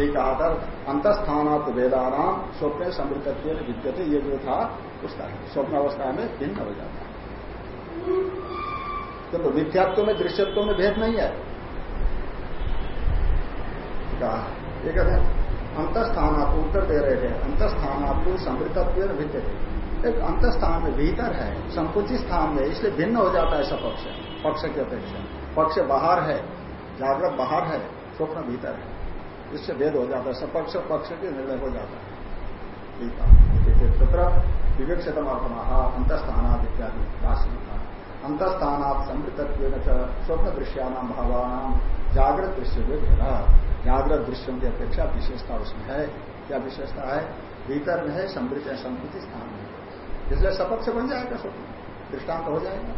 ये कहा था, अंतस्थानात वेदानाम स्वप्न समृद्धत्व विद्यते, ये जो था, उसका स्वप्न अवस्था में भिन्न हो जाता है। किंतु मिथ्यात्व में, दृश्यत्व में भेद नहीं है। कहा। ये कहते हैं उत्तर दे रहे थे अंतस्थानात् समृद्धत्व विद्यते। एक अंत स्थान में भीतर है, संकुचित स्थान में, इसलिए भिन्न हो जाता है सब पक्ष। पक्ष की अपेक्षा। पक्ष बाहर है, जागृत बाहर है, स्वप्न भीतर है। इससे भेद हो जाता है सपक्ष पक्ष के निर्णय हो जाता है। तत्र विवेक्षतम अंतस्थानाद इत्यादि भाषण था अंतस्थानात स्वप्न दृश्यानाम भावानाम जागृत दृश्य भेद। जागृत दृश्यों की अपेक्षा विशेषता उसमें है। क्या विशेषता है? भीतर में है समृत है संस्कृति स्थान में। इसलिए सपक्ष बन जाएगा स्वप्न दृष्टांत हो जाएगा।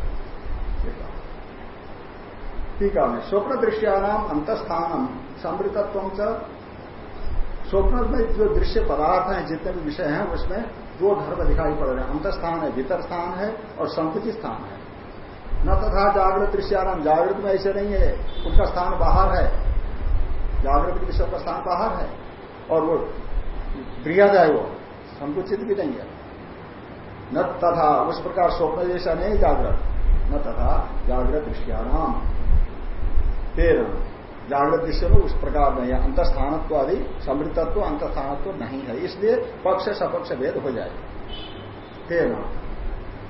ठीक है। स्वप्न दृश्यानाम अंतस्थानम समृतत्व स्वप्न में जो दृश्य पदार्थ हैं, जितने भी विषय हैं, उसमें दो धर्म दिखाई पड़ रहे हैं। अंतस्थान है, भीतर स्थान है और संकुचित स्थान है। न तथा जागृत दृश्याराम जागृत में ऐसे नहीं है। उनका स्थान बाहर है। जागृत विषय का स्थान बाहर है। और वो बृहद है वो संकुचित भी नहीं है। न तथा, उस प्रकार स्वप्न जैसा नहीं जागृत। न तथा, जागृत दृश्याराम तेरह जागृत दृश्य में उस प्रकार नहीं है अंतस्थानत्व आदि, समृद्धत्व, अंतस्थानत्व नहीं है। इसलिए पक्ष, सपक्ष भेद हो जाए। तेरह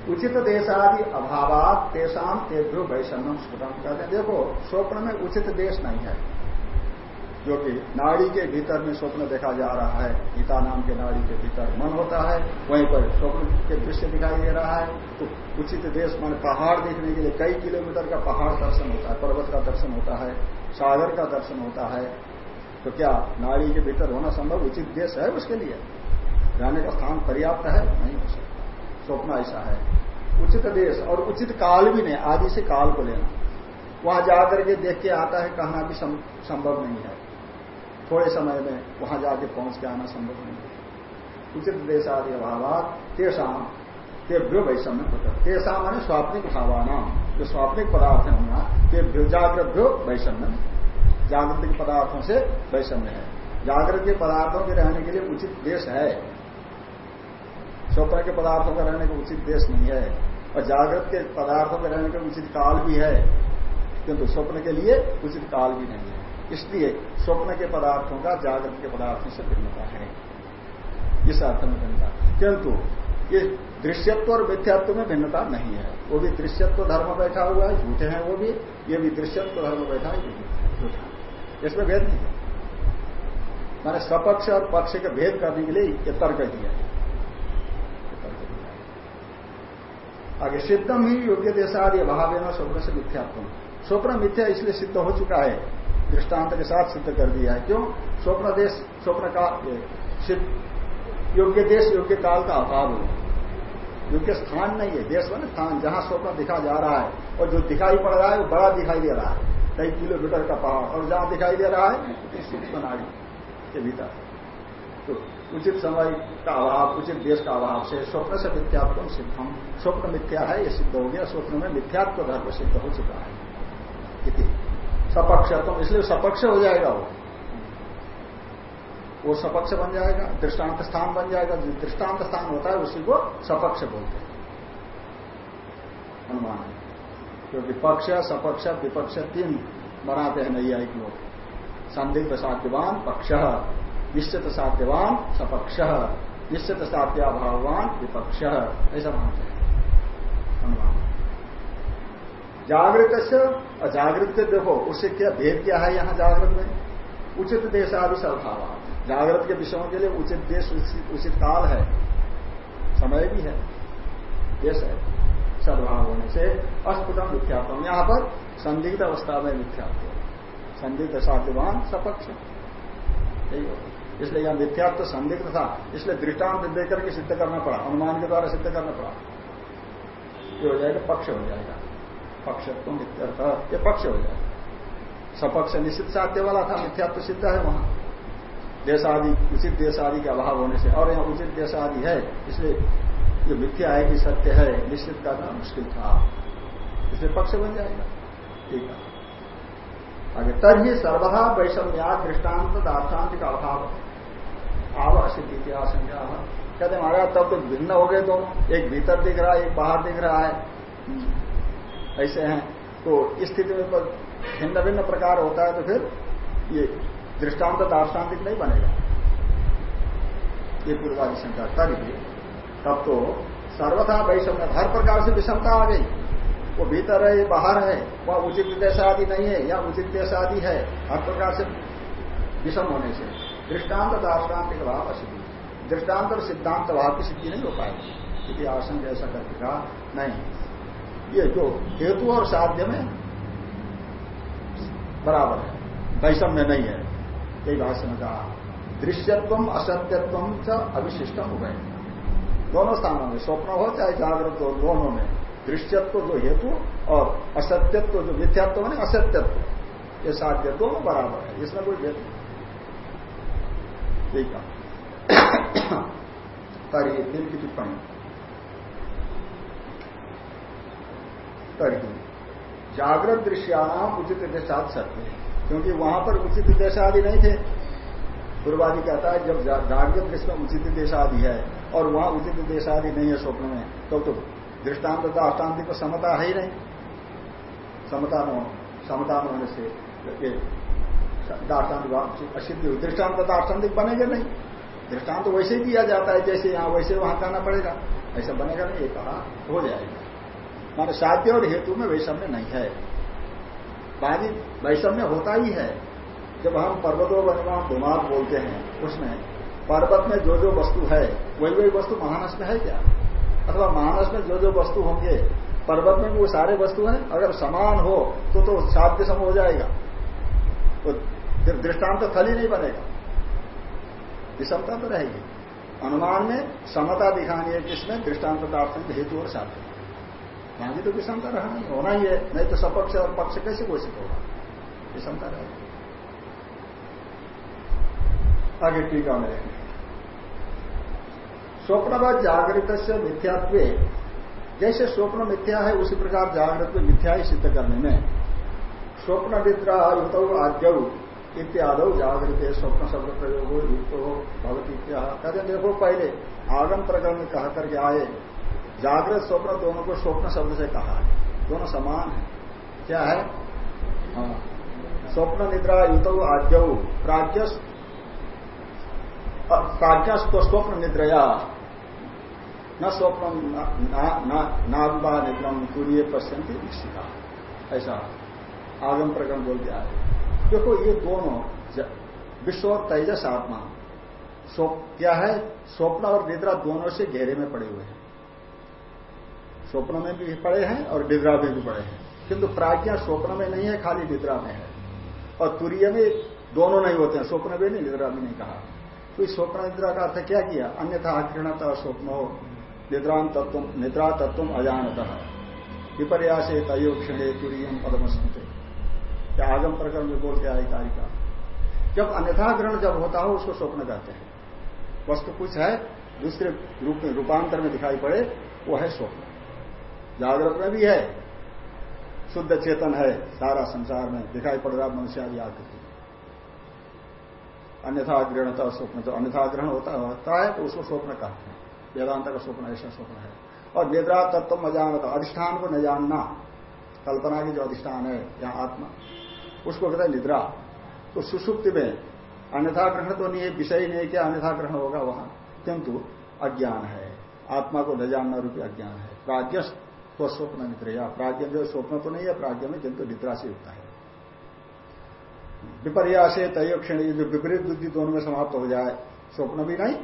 उचित देशादि अभावात तेसाम तेभ्यो वैषम्यम स्फुटम कहते देखो, स्वप्न में उचित देश नहीं है। जो कि नाड़ी के भीतर में स्वप्न देखा जा रहा है। गीता नाम के नाड़ी के भीतर मन होता है, वहीं पर स्वप्न के दृश्य दिखाई दे रहा है। तो उचित देश मान पहाड़ देखने के लिए कई किलोमीटर का पहाड़ दर्शन होता है, पर्वत का दर्शन होता है, सागर का दर्शन होता है। तो क्या नाड़ी के भीतर होना संभव उचित देश है उसके लिए? रहने का स्थान पर्याप्त है? नहीं हो सकता। स्वप्न ऐसा है। उचित देश और उचित काल भी नहीं, आदि से काल को लेना। वहाँ जाकर के देख के आता है, कहना भी संभव नहीं है। थोड़े समय में वहाँ जाके पहुँच के आना संभव नहीं उचित देश आदि अभाव तेषाम तेभ्यो वैषम्य होता तेषा माने स्वाप्निक भावाना। जो स्वाप्निक पदार्थ है होना तेभ्यो जागृभ्यो वैषम्य जागृत के पदार्थों से वैषम्य है। जागृत के पदार्थों के रहने के लिए उचित देश है। स्वप्न के पदार्थों का रहने का उचित देश नहीं है। और जागृत के पदार्थों के रहने का उचित काल भी है। किंतु स्वप्न के लिए उचित काल भी नहीं है। इसलिए स्वप्न के पदार्थों का, जागृत के पदार्थों से भिन्नता है। इस अर्थ में भिन्नता। किंतु ये दृश्यत्व और मिथ्यात्व में भिन्नता नहीं है। वो भी दृश्यत्व धर्म बैठा हुआ है, झूठे हैं वो भी। ये भी दृश्यत्व धर्म बैठा है, झूठा इसमें भेद नहीं है। मैंने सपक्ष और पक्ष के भेद करने के लिए ये तर्क दिया है। आगे सिद्धम ही योग्य देशादि अभाव है स्वप्न से मिथ्यात्म स्वप्न मिथ्या इसलिए सिद्ध हो चुका है दृष्टांत के साथ सिद्ध कर दिया है। क्यों? स्वप्न देश, स्वप्न का योग्य देश, योग्य काल का अभाव हो। योग्य स्थान नहीं है। देश में स्थान। जहाँ स्वप्न दिखा जा रहा है और जो दिखाई पड़ रहा है, वो बड़ा दिखाई दे रहा है। कई किलोमीटर का पहाड़। और जहाँ दिखाई दे रहा है सूक्ष्म नाड़ी के भीतर। तो उचित समय का अभाव, उचित देश का अभाव से स्वप्न से मिथ्यात्व सिद्धम। स्वप्न मिथ्या है, ये सिद्ध हो गया। स्वप्न में मिथ्यात्व धर्म सिद्ध हो चुका है। सपक्षत्व इसलिए सपक्ष हो जाएगा वो। वो सपक्ष बन जाएगा, दृष्टांत स्थान बन जाएगा। जो दृष्टांत स्थान होता है, उसी को सपक्ष बोलते हैं। अनुमान क्योंकि पक्ष, सपक्ष, विपक्ष तीन बनाते हैं नैयायिक लोग संदिग्ध साध्यवान, पक्ष। निश्चित साध्यवान, सपक्ष। निश्चित साध्याभावान, विपक्ष। ऐसा मानते हैं। अनुमान जागृत से अजागृत से देखो, उससे क्या भेद क्या है यहाँ जागृत में? उचित देशादि सद्भाव जागृत के विषयों के लिए उचित देश, उचित काल है। समय भी है। देश है। सद्भाव होने से अस्फुटम मिथ्यात्म यहाँ पर संदिग्ध अवस्था में मिथ्यात्व। संदिग्ध साध्यवान, सपक्ष। इसलिए यहाँ मिथ्यात्व संदिग्ध था। इसलिए दृष्टांत देकर के सिद्ध करना पड़ा। अनुमान के द्वारा सिद्ध करना पड़ा। ये हो जाएगा, पक्ष हो जाएगा। पक्षत्व मिथ्यर्थ ये पक्ष हो जाए। सपक्ष निश्चित साध्य वाला था, मिथ्यात्व सिद्ध है वहाँ। देशादि, उचित देशादि के अभाव होने से। और यहाँ उचित देशादि है, इसलिए जो मिथ्या है कि सत्य है, निश्चित करना मुश्किल था। इसलिए पक्ष बन जाएगा। ठीक है। आगे तभी सर्वदा वैषम्या दृष्टांत दार्थांत का अभाव आव सिद्धि की कहते महाराज, तब तो भिन्न हो गए दोनों। एक भीतर दिख रहा है, एक बाहर दिख रहा है। ऐसे हैं तो इस स्थिति में भिन्न भिन्न प्रकार होता है तो फिर ये दृष्टांत दार्ष्टान्तिक नहीं बनेगा। ये पूर्वादि शंका तभी तब तो सर्वथा वैषम्य, हर प्रकार से विषमता आ गई। वो भीतर है बाहर है, वह उचित देश आदि नहीं है, या उचित देश आदि है, हर प्रकार से विषम होने से। दृष्टांत दार्ष्टान्तिक भाव असिद्धि। दृष्टांत और सिद्धांत भाव की सिद्धि नहीं हो पाएगी, क्योंकि आसन ऐसा करके कहा, नहीं। ये जो हेतु और साध्य में बराबर है। वैषम में नहीं है। यही भाषण में कहा दृश्यत्व असत्यत्व च हो गए दोनों स्थानों में स्वप्न हो चाहे जागृत हो, दोनों में दृश्यत्व जो हेतु और असत्यत्व जो मिथ्यात्व है असत्यत्व, ये साध्य दोनों बराबर है। इसमें कोई भेद नहीं। ठीक है दिन की टिप्पणी। करके जागृत दृश्यानाम उचित देशात सत्य क्योंकि वहाँ पर उचित देश आदि नहीं थे। पूर्वादि कहता है जब जागृत दृश्य में उचित देश आदि है और वहाँ उचित देश आदि नहीं है स्वप्न में तो, तो दृष्टांत अष्टांति को समता है ही नहीं। समता न समता न होने से असिद्धि हुई। दृष्टांत दार्टान्तिक बनेंगे नहीं। दृष्टांत वैसे ही दिया जाता है जैसे यहाँ वैसे वहाँ कहना पड़ेगा। ऐसा बनेगा नहीं ये कहा हो जाएगा। माने साध्य और हेतु में वैषम्य नहीं है। बाकी वैषम्य होता ही है। जब हम पर्वतों वनवा भूमाप बोलते हैं, उसमें पर्वत में जो जो वस्तु है वही वही वस्तु महानस में है क्या? अथवा महानस में जो जो वस्तु होंगे, पर्वत में भी वो सारे वस्तु हैं, अगर समान हो तो तो साध्य सम हो जाएगा। तो फिर दृष्टांत तो थल ही नहीं बनेगा। विषमता तो रहेगी। अनुमान में समता दिखानी है किसमें? दृष्टांत प्राप्त हेतु और साध्य। बाकी तो विषमता रहना ही होना ही है। नहीं तो सपक्ष और पक्ष कैसे घोषित होगा विषमता रहेगी आगे टीका में स्वप्न व जागृत से मिथ्यात्व। जैसे स्वप्न मिथ्या है, उसी प्रकार जागृत में मिथ्या ही सिद्ध करने में। स्वप्न निद्रा युत आद्य इत्यादि जागृत स्वप्न शब्द प्रयोग हो युक्त हो भगवती कहते देखो पहले आगम प्रकरण में कहा करके आए। जागृत स्वप्न दोनों को स्वप्न शब्द से कहा है। दोनों समान है। क्या है? हाँ। स्वप्न निद्रा युत आद्य। प्राज्ञ प्राज्ञ स्वप्न निद्रया। न स्वप्न नागवा निद्रम सूर्य पश्यंती निश्चिता। ऐसा आगम प्रकरण बोल दिया है। देखो, ये दोनों विश्व और तेजस आत्मा। क्या है? स्वप्न और निद्रा दोनों से घेरे में पड़े हुए हैं। स्वप्न में भी पड़े हैं और निद्रा में भी पड़े हैं। किंतु प्राज्ञा स्वप्न में नहीं है, खाली निद्रा में है। और तुरीय में दोनों नहीं होते हैं, स्वप्न में नहीं निद्रा में नहीं कहा। तो इस स्वप्न निद्रा का अर्थ क्या किया? अन्यथा आकृणता स्वप्न हो निद्रान तत्व निद्रा तत्व अजानत। विपर्यास तयो क्षण तुरीयम पदम क्या आगम प्रकरण में बोल के आए कारिका जब अन्यथा ग्रहण जब होता हो, उसको स्वप्न कहते हैं। वस्तु कुछ है, दूसरे रूप में रूपांतर में दिखाई पड़े, वो है स्वप्न। जागृत में भी है, शुद्ध चेतन है, सारा संसार में दिखाई पड़ रहा मनुष्य आदि आकृति अन्यथा ग्रहणता स्वप्न जो अन्यथा ग्रहण होता होता है तो उसको स्वप्न कहते हैं। वेदांत का स्वप्न ऐसा स्वप्न है। और निद्रा तत्व अजानता अधिष्ठान को न जानना, कल्पना की जो अधिष्ठान है यहाँ आत्मा, उसको कहता है निद्रा। तो सुसुप्ति में अन्यथा ग्रहण तो नहीं है, विषय नहीं है, क्या अन्यथा ग्रहण होगा वहाँ? किंतु अज्ञान है। आत्मा को न जानना रूपी अज्ञान है। प्राज्ञ तो स्वप्न निद्रया प्राज्ञ जो स्वप्न तो नहीं है, प्राज्ञ में किंतु निद्रा से युक्त है। विपर्या से तय क्षण जो विपरीत बुद्धि दोनों में समाप्त हो जाए, स्वप्न भी नहीं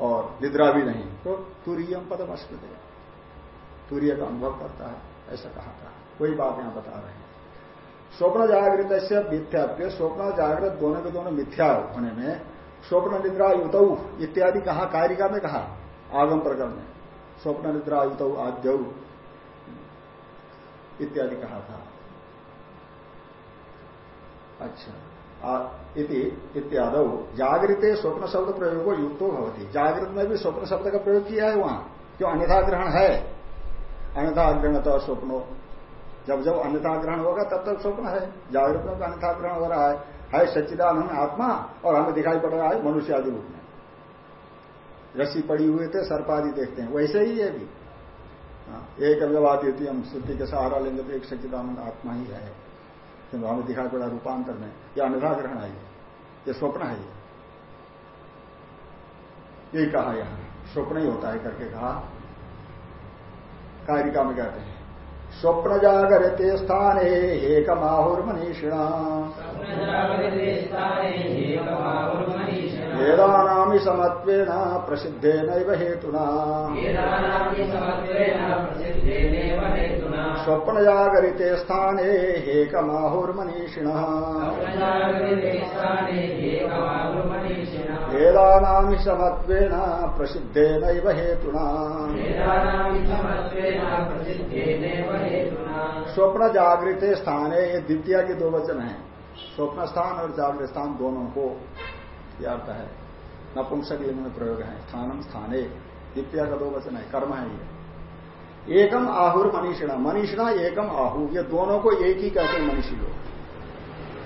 और निद्रा भी नहीं तो तुरीयम पदम अस्मृत तुरीय का अनुभव करता है, ऐसा कहा था। कोई बात यहाँ बता रहे हैं। स्वप्न जागृत से मिथ्यात्व स्वप्न जागृत दोनों के दोनों मिथ्या होने में स्वप्न निद्रा युत इत्यादि कहा, कारिका में कहा, आगम प्रकरण में। स्वप्न निद्रा युत आद्य। इत्यादि कहा था। अच्छा। इति इत्यादि। जागृत स्वप्न शब्द प्रयोग को युक्तो भवती। जागृत में भी स्वप्न शब्द का प्रयोग किया है वहाँ। क्यों? अन्यथा ग्रहण है। अन्यथा ग्रहण तो स्वप्नो। जब जब अन्यथा ग्रहण होगा तब तक स्वप्न है। जागृत में अन्यथा ग्रहण हो रहा है। है सच्चिदानंद आत्मा और हमें दिखाई पड़ रहा है मनुष्य आदि रूप में। रस्सी पड़ी हुए थे सर्पादि देखते हैं। वैसे ही ये भी। हाँ, एक अव्यवादी हम श्रुति के सहारा लेंगे तो एक सच्चिदानंद आत्मा ही है। किंतु हमें दिखाई पड़ा रूपांतर में यह अनुराग ग्रहण है ये स्वप्न है ये। यही कहा यहाँ, स्वप्न ही होता है करके कहा। कारिका में कहते हैं, स्वप्न जागरते स्थाने एक माहुर मनीषिणा वेदानामि समत्वेन प्रसिद्धेन हेतुना। स्वप्न जागरिते स्थाने हेकमाहुर्मनीषिण। वेदानामि समत्वेन प्रसिद्धेन हेतुना। स्वप्न जागृत स्थाने ये द्वितीय के दो वचन है। स्वप्न स्थान और जागृत स्थान दोनों को यह अर्थ है। नपुंसक लिंग में प्रयोग है। स्थानम स्थाने। द्वितीय का दो वचन है। कर्म है ये। एकम आहुर मनीषिणा। मनीषिणा एकम आहु। ये दोनों को एक ही कहते हैं मनीषी लोग।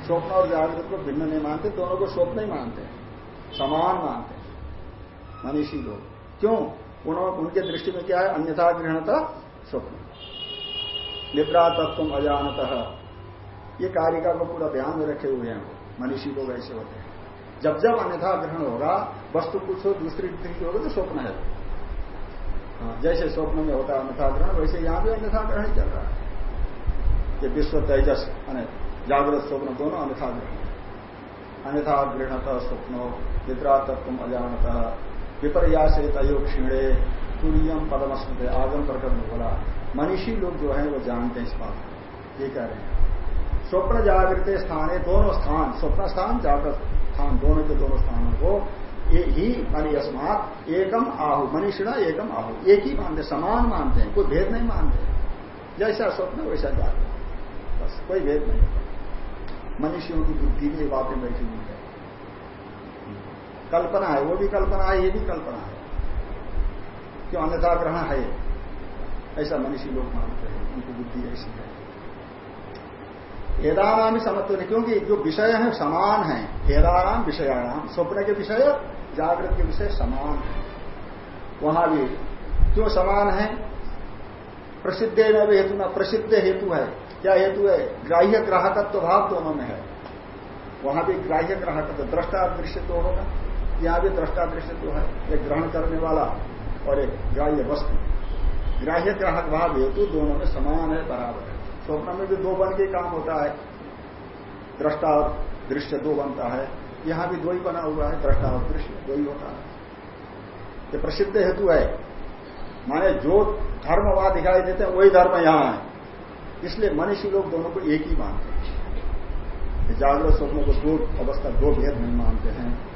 स्वप्न और जागृत को भिन्न नहीं मानते, दोनों को स्वप्न ही मानते हैं। समान मानते हैं। मनीषी लोग। क्यों? उनके दृष्टि में क्या है? अन्यथा गृहणता स्वप्न। निद्रा तत्व अजानत। ये कारिका को पूरा ध्यान में रखे हुए हैं मनीषी लोग ऐसे होते हैं। जब जब अन्यथा ग्रहण होगा वस्तु कुछ हो दूसरी दृष्टि होगी तो स्वप्न है। हाँ, जैसे स्वप्न में होता है अन्यथा ग्रहण वैसे यहाँ भी अन्यथा ग्रहण चल रहा है। कि विश्व तेजस जागृत स्वप्न दोनों अन्यथा ग्रहण अन्यथा गृहणत स्वप्नो निद्रा तत्व अजानत। विपर्या से तयो क्षीणे तुरियम पदमस्मृत आगम प्रकट बोला। मनीषी लोग जो है वो जानते हैं इस बात को। ये कह रहे हैं। स्वप्न जागृत स्थान दोनों स्थान स्वप्न स्थान जागृत। स्थान, दोनों के दोनों स्थानों को ही मानी अस्मात एकम आहु। मनीषिणा एकम आहु। एक ही मानते, समान मानते हैं, कोई भेद नहीं मानते जैसा स्वप्न, वैसा जागृत बस, कोई भेद नहीं। मनुष्यों की बुद्धि में बातें बैठी हुई है। कल्पना है, वो भी कल्पना है, ये भी कल्पना है। क्यों, अन्यथा ग्रहण है? ऐसा मनुष्य लोग मानते हैं, उनकी बुद्धि ऐसी है। हेदाराम ही समत्व नहीं, क्योंकि जो विषय है समान है। हेदाराम विषयाणाम, स्वप्न के विषय, जागृत के विषय समान है। वहाँ भी क्यों समान है, प्रसिद्ध हेतु ना, प्रसिद्ध हेतु है। क्या हेतु है? ग्राह्य ग्राहकत्व भाव दोनों में है। वहाँ भी ग्राह्य ग्राहकत्व दृष्टा दृश्य तो होगा। यहाँ भी दृष्टा दृश्य तो है। एक ग्रहण करने वाला और एक ग्राह्य वस्तु। ग्राह्य ग्राहक भाव हेतु दोनों में समान है, बराबर है। स्वप्न में भी दो बन के काम होता है। दृष्टा और दृश्य दो बनता है। यहाँ भी दो ही बना हुआ है, दृष्टा और दृश्य दो ही होता है। ये प्रसिद्ध हेतु है। माने जो धर्म वहाँ दिखाई देते हैं, वही धर्म यहाँ है। इसलिए मनुष्य लोग दोनों को एक ही मानते हैं। जागृत स्वप्न को दो अवस्था, दो भेद नहीं मानते हैं।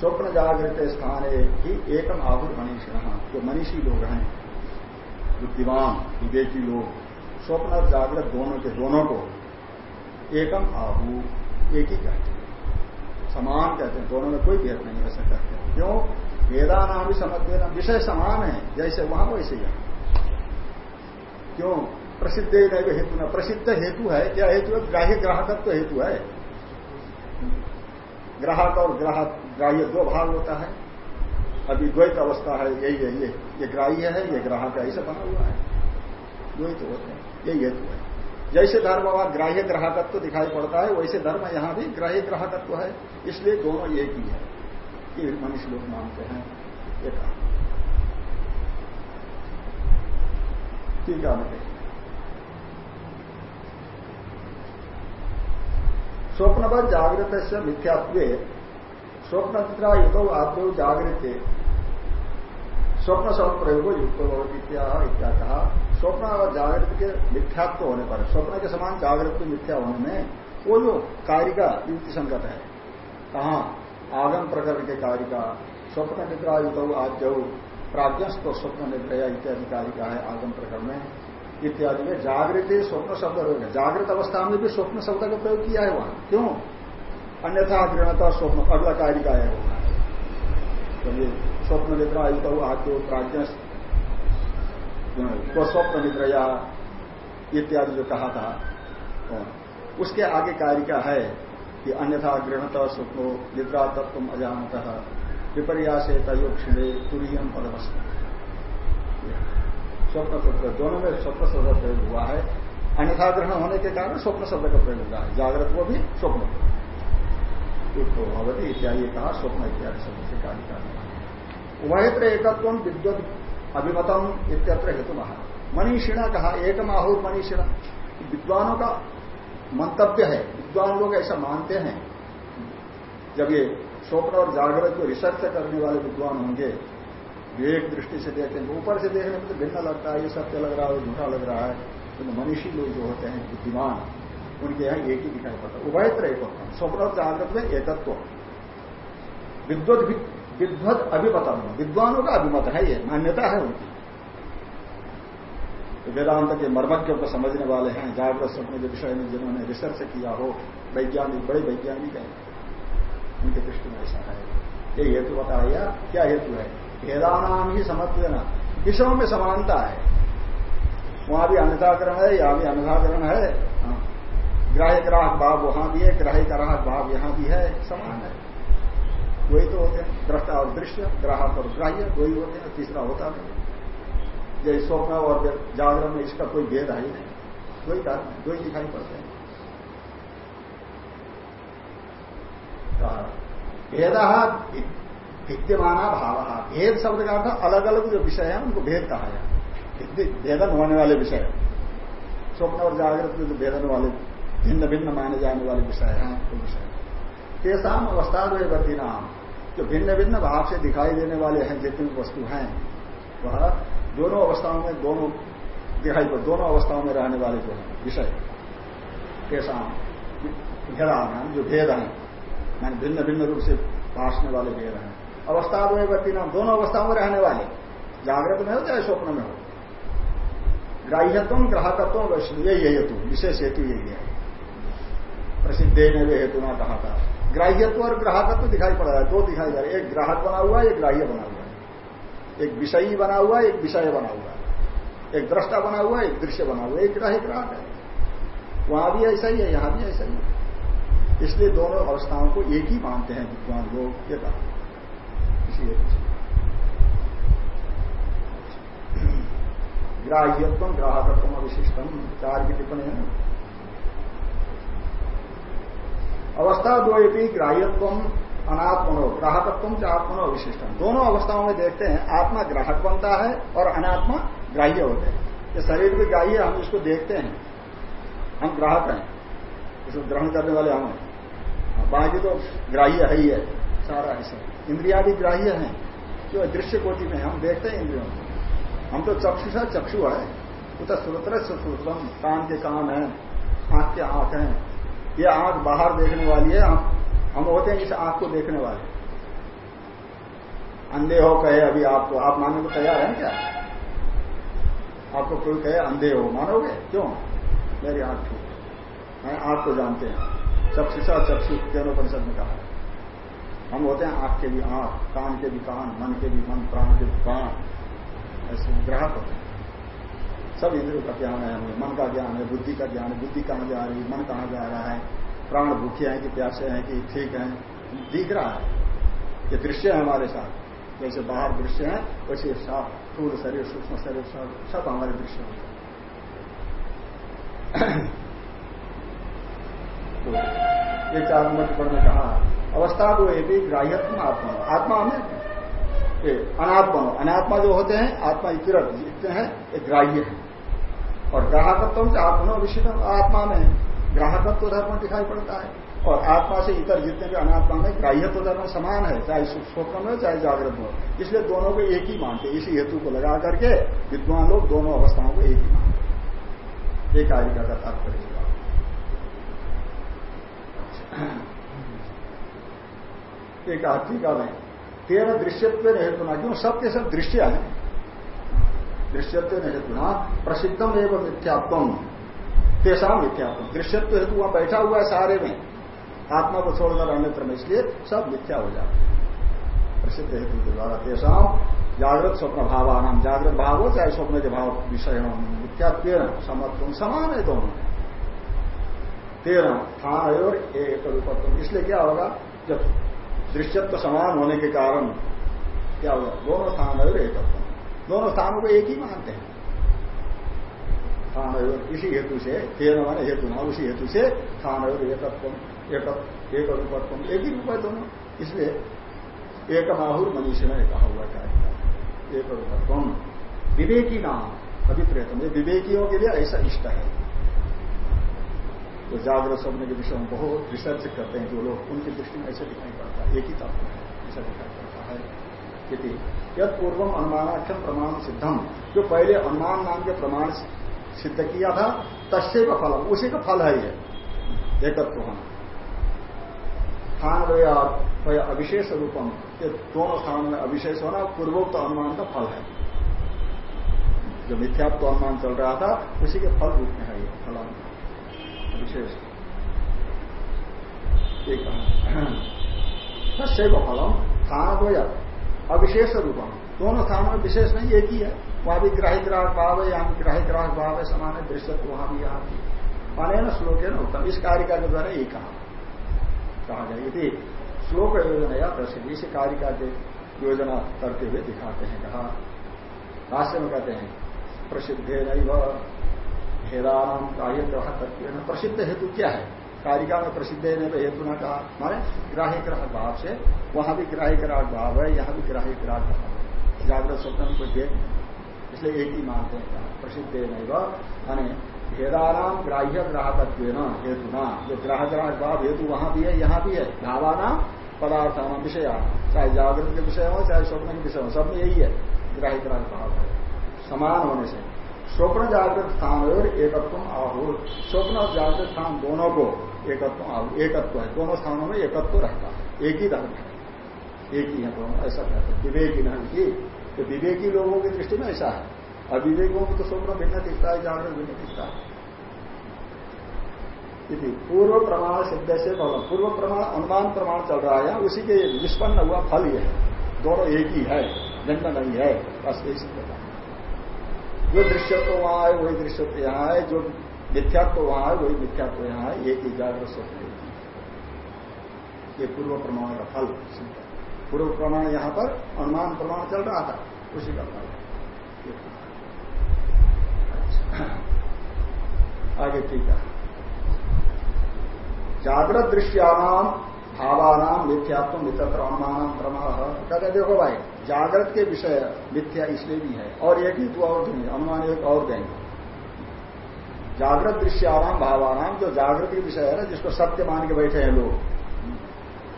स्वप्न जागृत स्थान ही एकम आहुर मनीषण, जो मनीषी लोग हैं, बुद्धिमान, विवेकी लोग। स्वप्न और जागृत दोनों के दोनों को एकम आहू, एक ही कहते हैं। समान कहते हैं, दोनों में कोई भेद नहीं ऐसा कहते हैं। क्यों? वेदा नाम भी समझ देना विषय समान है, जैसे वहाँ वैसे यहाँ क्यों? प्रसिद्ध ही नहीं, हेतु ना, प्रसिद्ध हेतु है, क्या हेतु है? ग्राह्य ग्राहकत्व हेतु है। ग्राहक और ग्राहक, ग्राह्य दो भाग होता है। अभी द्वैत अवस्था है, यही है, ये ये ग्राह्य है, ये ग्राहक है, ऐसा बना हुआ है। द्वैत होते हैं। यही हेतु है। जैसे धर्म वहाँ ग्राह्य ग्राहकत्व तो दिखाई पड़ता है, वैसे धर्म यहाँ भी ग्राह्य ग्राहकत्व तो है। इसलिए दोनों एक ही है ये मनुष्य लोग मानते हैं। ये कहा। स्वप्नवत जागृत से मिथ्यात्व स्वप्न निद्रा युतो आदो जागृत स्वप्न सब प्रयोग युक्त इत्या कहा स्वप्न और जागृत के मिथ्यात्व होने पर, स्वप्न के समान जागृत के मिथ्या होने में, वो जो कार्य का युक्ति संगत है, कहा? आगम प्रकरण के कार्य का स्वप्न निद्रा युतो आद्य प्राज्ञस्त स्वप्न निद्रया इत्यादि कार्य का है आगम प्रकरण में, इत्यादि में जागृत स्वप्न शब्द है। जागृत अवस्था में भी स्वप्न शब्द का प्रयोग किया है वहाँ। क्यों? अन्यथा गृहता स्वप्न, अगला कार्य का है तो स्वप्न निद्रा आयुता आद्यो प्राज्ञ तो स्वप्न निद्रया इत्यादि जो कहा था उसके आगे कार्य का है कि अन्यथा गृहता स्वप्नो निद्रा तत्व अजानत विपर्या से क्षिणे तुरीयम पदमस्त स्वप्न शब्द दोनों में स्वप्न शब्द प्रयोग हुआ है। अन्यथा ग्रहण होने के कारण स्वप्न शब्द का प्रयोग हुआ है। जागृत को भी स्वप्न भगवती इत्यादि कहा, स्वप्न इत्यादि शब्द से कार्य करना उभयत्र एकत्व विद्युत अभिमतम इत्यत्र हेतु महा मनीषिणा कहा एक माहूर मनीषिणा। विद्वानों का मंतव्य है। विद्वान लोग ऐसा मानते हैं। जब ये स्वप्न और जागृत को रिसर्च करने वाले विद्वान होंगे विवेक दृष्टि से देखें ऊपर से देखने में तो भिन्न लगता है, ये सत्य लग रहा है झूठा लग रहा है। तो मनीषी लोग जो होते हैं, बुद्धिमान, उनके यहाँ एक ही दिखाई पड़ता है। उभयत्र एक होता है। स्वप्न और जागृत में एकत्व। विद्वत विद्वत अभिमतम विद्वानों का अभिमत है ये, मान्यता है उनकी। तो वेदांत के मर्मज्ञों को समझने वाले हैं, जागृत स्वप्न के विषय में जिन्होंने रिसर्च किया हो, वैज्ञानिक, बड़े वैज्ञानिक हैं, उनके दृष्टि में ऐसा है। ये हेतु बताया, क्या हेतु है? भेदानाम ही समझ देना विषयों में समानता है। वहाँ भी अन्यथाकरण है, यहाँ भी अन्यथाकरण है। हाँ। ग्राह्य ग्राहक भाव वहाँ भी है, ग्राह्य ग्राहक भाव यहाँ भी है, समान है। वही तो होते हैं, दृष्टा और दृश्य ग्राहक और ग्राह्य वही होते हैं, तीसरा होता नहीं। जैसे स्वप्न और जागरण में इसका कोई भेद है ही नहीं। दो ही दो ही दिखाई पड़ते हैं। भेद विद्यमाना भाव। भेद शब्द का अर्थ अलग अलग जो विषय है, उनको भेद कहा जाए भेदन होने वाले विषय। स्वप्न और जागृत में जो भेदन वाले भिन्न भिन्न माने जाने वाले विषय हैं वो विषय। तेसाम अवस्थाद्वयवर्ती नाम जो भिन्न भिन्न भाव से दिखाई देने वाले हैं जितनी वस्तु हैं, वह दोनों अवस्थाओं में दोनों दिखाई पड़, दोनों अवस्थाओं में रहने वाले जो है, विषय तेसाम भेदान, जो भेद हैं मैंने भिन्न भिन्न रूप से भाषने वाले भेद हैं। अवस्था में व्यक्ति नाम दोनों अवस्थाओं में रहने वाले, जागृत में हो चाहे स्वप्न में हो। ग्राह्यत्व, ग्राहकत्व यही हेतु, विशेष हेतु यही है। प्रसिद्ध हेतु ना कहा था। ग्राह्यत्व और ग्राहकत्व दिखाई पड़ रहा है, दो दिखाई जा है। एक ग्राहक बना हुआ है, एक ग्राह्य बना हुआ है। एक विषयी बना हुआ है, एक विषय बना हुआ है। एक दृष्टा बना हुआ है, एक दृश्य बना हुआ है। एक ग्राह्य ग्राहक है। वहाँ भी ऐसा ही है, यहाँ भी ऐसा ही है। इसलिए दोनों अवस्थाओं को एक ही मानते हैं, विद्वान लोग ये कहा इसलिए ग्राह्यत्व, ग्राहकत्व विशिष्टम चार की टिप्पणी है अवस्था द्वयपी ग्राह्यत्व, अनात्मनो, ग्राहकत्व च आत्मनो विशिष्टम दोनों अवस्थाओं में देखते हैं, आत्मा ग्राहक बनता है और अनात्मा ग्राह्य होते हैं। ये शरीर भी ग्राह्य हम इसको देखते हैं। हम ग्राहक हैं। इसको ग्रहण करने वाले हम बाकी तो ग्राह्य है ही है, सारा ऐसा इंद्रिया भी ग्राह्य है जो दृश्य कोटि में हम देखते हैं इंद्रियों को। हम तो चक्षुषा चक्षु है। उतर श्रोत्र श्रोत्रम कान के कान है, आँख के आँख है। ये आँख बाहर देखने वाली है, हम हम होते हैं इस आँख को देखने वाले। अंधे हो कहे अभी आपको, आप मानने को तैयार है क्या? आपको कोई कहे, अंधे हो, मानोगे? क्यों? मेरी आँख ठीक है। आँख को जानते हैं। चक्षुषा, चक्षु परिषद में कहा हम होते हैं आँख के भी आँख, कान के भी कान, मन के भी मन, प्राण के भी प्राण। ऐसे ग्राहक होते हैं। सब इंद्रियों का ज्ञान है। हमें मन का ज्ञान है, बुद्धि का ज्ञान है। बुद्धि कहाँ जा रही है? मन कहाँ जा रहा है? प्राण भूखे हैं कि प्यासे हैं कि ठीक है? दिख रहा है ये दृश्य है हमारे साथ। जैसे बाहर दृश्य है, वैसे साफ़ स्थूल शरीर, सूक्ष्म शरीर, सब सब हमारे दृश्य होते हैं। तो ये चार नंबर पर में कहा, अवस्था तो ये भी ग्राह्यत्म आत्मा। आत्मा हमें अनात्मा। अनात्मा जो होते हैं, आत्मा इतर जितने हैं एक ग्राह्य है। और ग्राहकत्व से आत्मा विशिष्ट आत्मा में ग्राहकत्व धर्म दिखाई पड़ता है। और आत्मा से इतर जितने भी अनात्मा में ग्राह्यत्व धर्म समान है, चाहे स्वप्न में चाहे जागृत हो। इसलिए दोनों को एक ही मानते इसी हेतु को लगा करके विद्वान लोग दोनों अवस्थाओं को एक ही मानते एक कार्य का तात्पर्य एक टीका में तेरह दृश्यत्व हेतु ना, क्यों सबके सब दृश्य है? दृश्यत्व हेतु ना प्रसिद्धम एवं मिथ्यात्व तेसा मिथ्यात्म दृश्यत्व हेतु वहाँ बैठा हुआ है सारे में। आत्मा को छोड़कर अन्यत्र में इसलिए सब मिथ्या हो जाते प्रसिद्ध हेतु के द्वारा तेसाम जागृत स्वप्न भावान, जागृत भाव हो चाहे स्वप्न के भाव विषय हो मिथ्यात्व समत्व समान है दोनों तेरह स्थान और एक रूपत्व। इसलिए क्या होगा? जब दृश्यत्व समान होने के कारण क्या होगा? दोनों स्थान है और एकत्व। दोनों स्थानों को एक ही मानते हैं। स्थान इसी हेतु से तेरह माने हेतु ना, उसी हेतु से स्थान एकत्व एक रूपत्व एक ही रूप है दोनों। इसलिए एक माहुर मनुष्य ने कहा हुआ क्या एक रूपत्व विवेकी नाम, अभिप्रेतम। ये विवेकियों के लिए ऐसा इष्ट है। जो जागृत स्वप्न के विषय में बहुत रिसर्च करते हैं जो लोग, उनकी दृष्टि में ऐसा दिखाई पड़ता है। एक ही तत्व है, ऐसा दिखाई पड़ता है। यदि पूर्वम अनुमानाक्षम प्रमाण सिद्धम। जो पहले अनुमान नाम के प्रमाण सिद्ध किया था तस्से का फल उसी का फल है ये। एकत्व होना। स्थान अविशेष रूपम। ये दोनों स्थानों में अविशेष होना, पूर्वोक्त अनुमान का फल है। जो मिथ्यात्व अनुमान चल रहा था, उसी के फल रूप में है ये फल विशेष तस्व फलम। स्थान अविशेष रूपम। दोनों स्थानों में विशेष नहीं, एक ही है। वहाँ भी ग्राही ग्राहक भाव है, यहाँ ग्राही ग्राहक भाव है समान है दृश्य वहाँ भी यहाँ भी। माने न श्लोक है ना उत्तम। इस कारिका के द्वारा यही कहा। कहा गया। यदि श्लोक योजना या प्रसिद्ध, इस कारिका के योजना करते हुए दिखाते हैं, कहा। भाष्य में कहते हैं, प्रसिद्ध नहीं वह भेदान ग्राहक प्रसिद्ध हेतु क्या है? कारिका में प्रसिद्ध है तो हेतु न कहा माने ग्राह्य ग्राहक भाव से वहाँ भी ग्राह्य ग्राहक भाव है यहाँ भी ग्राह्य ग्राहक भाव है जागृत स्वप्न में कोई भेद नहीं इसलिए एक ही मानते हैं प्रसिद्ध है नहीं माने भेदानाम ग्राह्य ग्राहकत्व हेतु ना जो ग्राह ग्राहक भाव हेतु वहाँ भी है, यहाँ भी है। भावाना, पदार्थाना विषय। चाहे जागृत के विषय हो, चाहे स्वप्न के विषय हो, सब में यही है ग्राह्य ग्राहक भाव है। समान होने से। स्वप्न जागृत स्थान और एकत्व आहूर। स्वप्न और जागृत स्थान दोनों को एकत्व एकत्व है, दोनों स्थानों में एकत्व रहता है, एक ही धर्म है, एक ही है दोनों, ऐसा कहते हैं। विवेकी नहीं की तो विवेकी लोगों की दृष्टि में ऐसा है अविवेकों को तो स्वप्न भिन्न दिखता है जागृत भिन्न दिखता है। पूर्व प्रमाण सिद्ध से पूर्व प्रमाण, अनुमान प्रमाण चल रहा है उसी के निष्पन्न हुआ फल यह है, दोनों एक ही है, भिन्न नहीं है, बस यही सिद्ध जो दृश्यत्व वहाँ है, वही दृश्यत्व यहाँ है, जो मिथ्यात्व वहाँ है, वही मिथ्यात्व यहाँ है एक ही जागृत स्वप्न ये पूर्व प्रमाण का फल पूर्व प्रमाण यहाँ पर, अनुमान प्रमाण चल रहा था, उसी का फल अच्छा। आगे ठीक है। जागृत दृश्यानाम भावानाम मिथ्यात्व मित्र अनुमान प्रमाण कहते देखो भाई, जागृत के विषय मिथ्या इसलिए भी है, और एक हेतु और देंगे अनुमान एक और देंगे। जागृत दृश्य आराम भावानाम जो जागृत विषय है ना, जिसको सत्य मान के बैठे हैं लोग।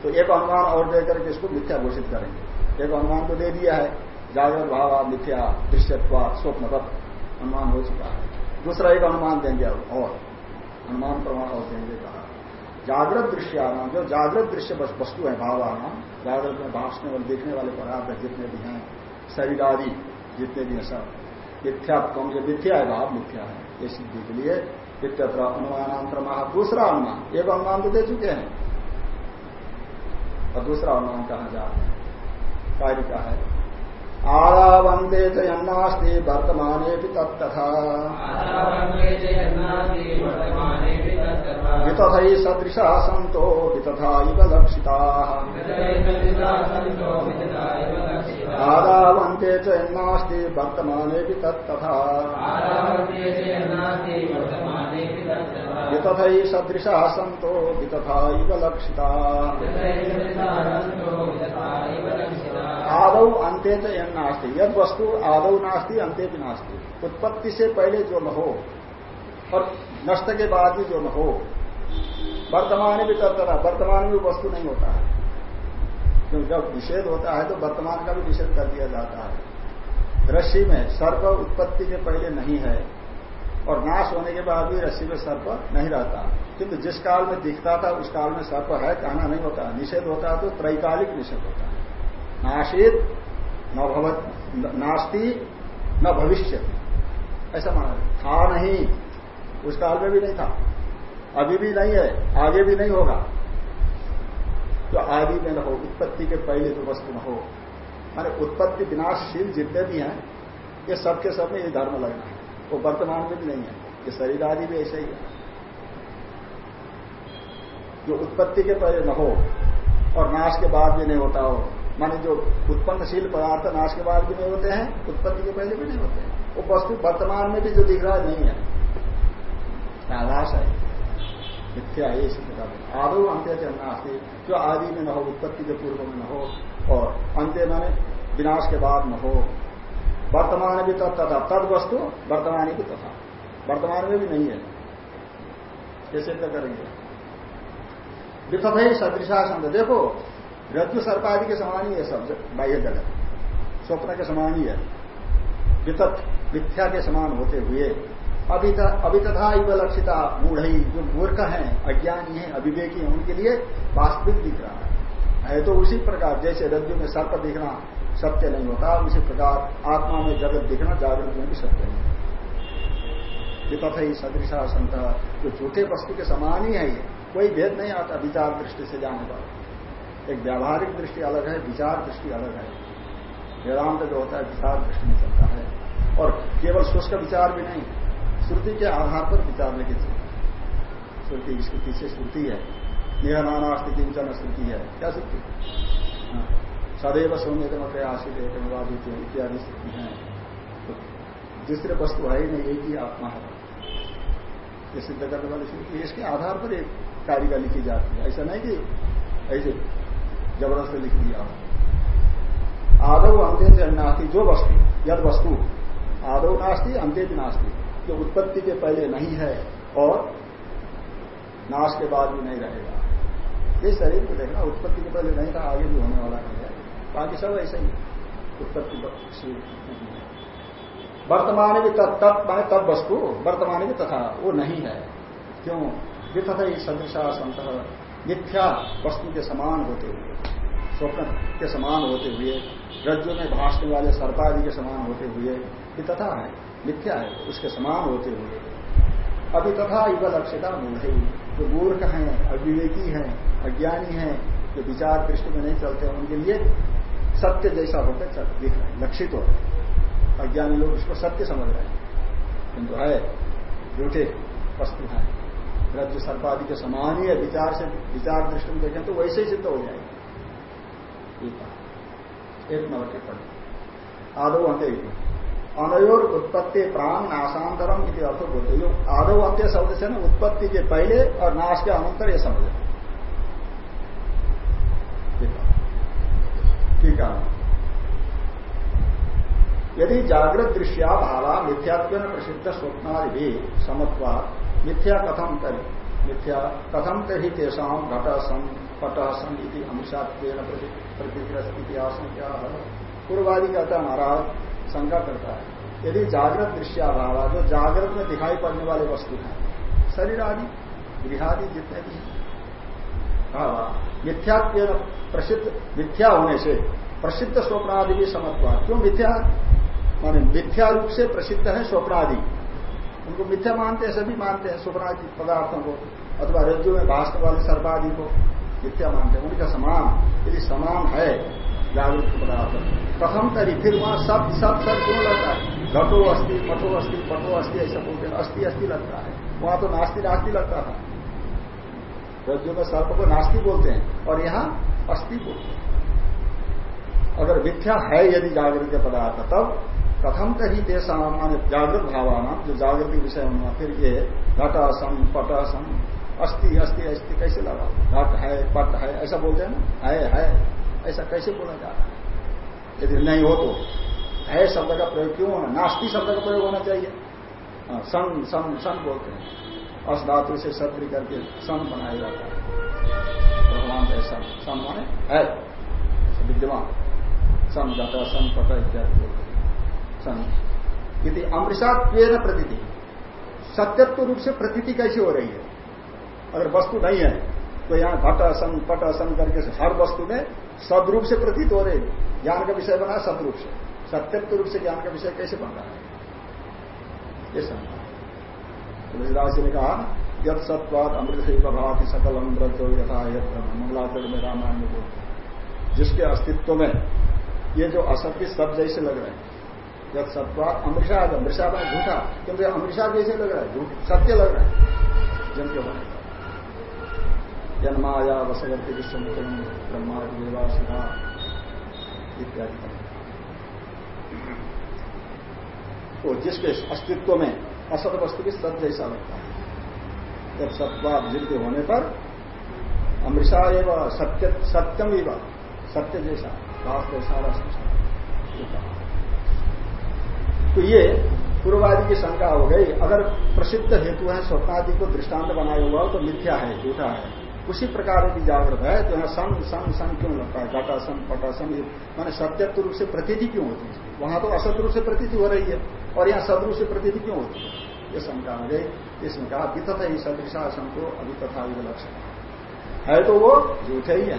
तो एक अनुमान और देकर के इसको मिथ्या घोषित करेंगे। एक अनुमान तो दे दिया है, जागृत भाव, मिथ्या दृश्यत्व स्वप्नवत अनुमान हो चुका है। दूसरा एक अनुमान देंगे और। अनुमान प्रमाण और देंगे कहा। जागृत दृश्य आना जो जागृत दृश्य वस्तु है भाव आना जागृत में भाषने वाले देखने वाले पदार्थ जितने भी हैं शरीर आदि जितने भी हैं सब। मिथ्यात्म जो मिथ्या है भाव? मिथ्या है। ये सिद्धि के लिए इत्यत्र अनुमानांतर महा दूसरा अनुमान एक अनुमान तो दे चुके हैं और दूसरा अनुमान कहा जा रहे हैं कार्य का है आरावंदे च यन्नास्ति वर्तमाने तत्तथा वितथै सदृशा सन्तो वितथा लक्षिता आदावन्ते च यन्नास्ति वर्तमाने भी तत्तथा। वितथै सदृशा सन्तो वितथा इव लक्षिता। आदौ अंत्य च नास्ती। यद वस्तु आदौ नास्ती अंत्य भी नास्ती। उत्पत्ति से पहले जो न हो और नष्ट के बाद भी जो न हो। वर्तमान भी तरह वर्तमान में वस्तु नहीं होता। है क्योंकि जब निषेध होता है तो वर्तमान का भी निषेध कर दिया जाता है। रस्सी में सर्प उत्पत्ति के पहले नहीं है और नाश होने के बाद भी रस्सी में सर्प नहीं रहता। किंतु जिस काल में दिखता था, उस काल में सर्प है, कहना नहीं होता। निषेध होता है तो त्रैकालिक निषेध होता है। नाशित न भवत, नास्ती न भविष्य ऐसा माना था नहीं। उस काल में भी नहीं था। अभी भी नहीं है, आगे भी नहीं होगा। तो आदि में न हो, उत्पत्ति के पहले जो वस्तु न हो। माने उत्पत्ति विनाशशील जितने भी हैं, ये सबके सब में ये धर्म लगना है। वो वर्तमान में भी नहीं है। ये शरीर आदि भी ऐसे ही है। जो उत्पत्ति के पहले न हो और नाश के बाद भी नहीं होता हो, माने जो उत्पन्नशील पदार्थ नाश के बाद भी नहीं होते हैं, उत्पत्ति के पहले भी नहीं होते हैं। वो वस्तु वर्तमान में भी जो दिख रहा है, नहीं है। आभास है? मिथ्या ये सिद्ध कर आदो अंत्य नास्ती। जो आदि में न हो, उत्पत्ति के पूर्व में न हो, और अंत्य माने विनाश के बाद न हो। वर्तमान भी तथा, तद वस्तु वर्तमान भी तथा। वर्तमान में भी नहीं है। ये सिद्ध करेंगे। वितथ ही सदृशा संत देखो, रज्जु सर्पादि के समान ही है सब, बाह्य जगत। स्वप्न के समान ही है। मिथ्या के समान होते हुए अभी तथा इव लक्षिता मूढ़ जो मूर्ख हैं, अज्ञानी हैं अभिवेकी हैं, उनके लिए वास्तविक दिख रहा है। है तो उसी प्रकार, जैसे रज्जु में सर्प दिखना सत्य नहीं होता, उसी प्रकार आत्मा में जगत दिखना जागृत में भी सत्य नहीं वितथ ही सदृशा संत, जो झूठे वस्तु के समान ही है ये, कोई भेद नहीं आता विचार दृष्टि से जाने पर। एक व्यावहारिक दृष्टि अलग है, विचार दृष्टि अलग है। वेदांत जो होता है, विचार दृष्टि में चलता है। और केवल शुष्क विचार भी नहीं श्रुति के आधार पर विचारने की श्रुति, इसके पीछे श्रुति है। निहनानास्ति किंचन श्रुति है। क्या श्रुति हाँ। सदैव सौम्य मत आशित इत्यादि स्थिति है। तो दूसरे वस्तु है ही नहीं, एक ही आत्मा है। ये सिद्ध करने वाली श्रुति इसके आधार पर एक कारिका लिखी जाती है। ऐसा नहीं कि ऐसे ज़बरदस्त लिख दिया आदव अंत्य नास्ती जो वस्तु, यद वस्तु आदव नास्ती अंत्य नास्ती। जो उत्पत्ति के पहले नहीं है और नाश के बाद भी नहीं रहेगा। ये शरीर को देखना, उत्पत्ति के पहले नहीं था, आगे भी होने वाला नहीं है। बाकी सब ऐसे ही उत्पत्ति वर्तमान भी तब माने तब वस्तु, वर्तमान भी तथा, वो नहीं है। क्यों? ये तथा ये सदृशा संत, मिथ्या वस्तु के समान होते हुए। स्वप्न के समान होते हुए, रज्जु में भाषने वाले सर्पादि के समान होते हुए, ये तथा है, मिथ्या है, उसके समान होते हुए। अभी तथा युग लक्ष्यता मूढ़, जो मूर्ख हैं, अविवेकी हैं, अज्ञानी हैं, जो विचार दृष्टि में नहीं चलते, उनके लिए सत्य जैसा होकर दिख रहे हैं, लक्षित हो रहे अज्ञानी लोग उसको सत्य समझ रहे हैं। किंतु है, झूठे वस्तु है। रज्जु सर्पादि के समान ही है, विचार से, विचार दृष्टि में देखें तो वैसे ही सिद्ध हो जाएगी। एक नंबर के पढ़। आदो अंत्य अनयोर उत्पत्ति प्राण नाशांतरम इति अर्थ बोलते जो आदो अंत्य शब्द से ना उत्पत्ति के पहले और नाश के अनंतर ये समझ। यदि जागृत दृश्या भावा मिथ्यात्व प्रसिद्ध स्वप्नादि भी समत्वा मिथ्या कथम तरी मिथ्या कथम तरी तेषा घट पट सम इति अमृषात्व प्रतिक्रिया क्या है पूर्वादि कहता है, महाराज, शंका करता है, यदि जागृत दृश्याभाव, जो जागृत में दिखाई पड़ने वाले वस्तु हैं, शरीर आदि, गृहादि जितने भी मिथ्यात्व प्रसिद्ध, मिथ्या होने से प्रसिद्ध स्वप्नादि भी समत्वा क्यों मिथ्या? माने मिथ्या रूप से प्रसिद्ध है स्वप्नादि। उनको मिथ्या मानते हैं, सभी मानते हैं सुपरादि पदार्थों को, अथवा रज्जु में भाषण वाले सर्पादि को। मिथ्या मानते हैं, उनका समान, यदि समान है, जागृत पदार्थ। प्रथम तरी, फिर वहाँ सब सब सब क्यों लगता है? घटो अस्थि पटो अस्थि पटो अस्थि ऐसा बोलते हैं। अस्थि अस्थि लगता है। वहाँ तो नास्ती नास्ती लगता था। रज्जु में सर्प को नास्ती बोलते हैं, और यहाँ अस्थि बोलते हैं। अगर मिथ्या है, यदि जागृत पदार्थ, तब कथम देशा माने जागृत भावाना जो जागृति विषय होना, फिर ये घट असम पट अस्थि अस्थि अस्थि कैसे लगा? घट है पट है ऐसा बोलते हैं ना? है है। ऐसा कैसे बोला जा रहा है? यदि नहीं हो तो। है शब्द का प्रयोग क्यों होना? नास्ति शब्द का प्रयोग होना चाहिए। हाँ, सन सन सन बोलते हैं। अस धातु से सत्र करके सन बनाया जाता है। भगवान है सन। सन माने है। विद्यमान। सन घट सन पट इत्यादि बोलते सन। यदि अमृषात्व प्रतीति। सत्यत्व रूप से प्रतीति कैसी हो रही है? अगर वस्तु नहीं है तो यहाँ घट असन, पट असन करके हर वस्तु में सदरूप से प्रतीत हो रही ज्ञान का विषय बना सदरूप से। सत्यत्व रूप से ज्ञान का विषय कैसे बन रहा है? ये तुलसीदास ने कहा यद सत्वाद अमृत से प्रभाति सकल अमृत यथा यद मंगलाचर में रामायण में। जिसके अस्तित्व में ये जो असत्य सब जैसे लग रहे हैं। जब सत्वा अमृषा अमृषा में झूठा, क्योंकि अमृषा जैसे लग रहा है, झूठ सत्य लग रहा है। जन के होने जन्माया वसवर्ती विश्वमुखम ब्रह्मा देवा शिवा इत्यादि। तो जिसके अस्तित्व में असत वस्तु भी सत जैसा लगता है। जब सत्वाद जिद्ध होने पर अमृषा एवं सत्य, सत्यम एवं सत्य जैसा वास्तव सारा संसार तो ये पूर्वादि की शंका हो गई, अगर प्रसिद्ध हेतु है स्वप्नादि को दृष्टांत बनाया हुआ तो मिथ्या है, झूठा है। उसी प्रकार की जागृत है तो यहाँ सन सन सन क्यों लगता है? घटासन पटासन माने सत्यत्व रूप से प्रतीति क्यों होती है? वहाँ तो असत रूप से प्रतीति हो रही है, और यहाँ सदरूप से प्रतीति क्यों होती है? ये शंका गई। इसमें कहा वितथ ही सदृशासन को, अभी तथा लक्षण है तो वो झूठे ही है।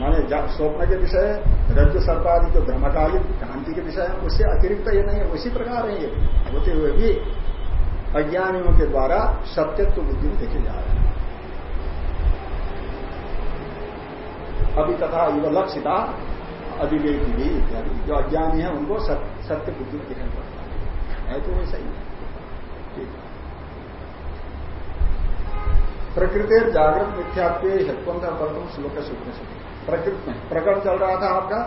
माने स्वप्न के विषय, रज्जु सर्पादि जो ब्रह्मकालीन भ्रांति के विषय है, उससे अतिरिक्त ये नहीं है, उसी प्रकार है ये। होते हुए भी अज्ञानियों के द्वारा सत्यत्व बुद्धि देखे जा रहे हैं। अभी तथा युव लक्षिता, अभिवेकी भी इत्यादि। जो अज्ञानी है, उनको सत्य बुद्धि में दिखाई पड़ता है। तो वैसा ही है। प्रकृति जागृत मिथ्यात्व हेत्वंतर कर्तुम श्लोक सूत्र से प्रकृत में, प्रकरण चल रहा था आपका?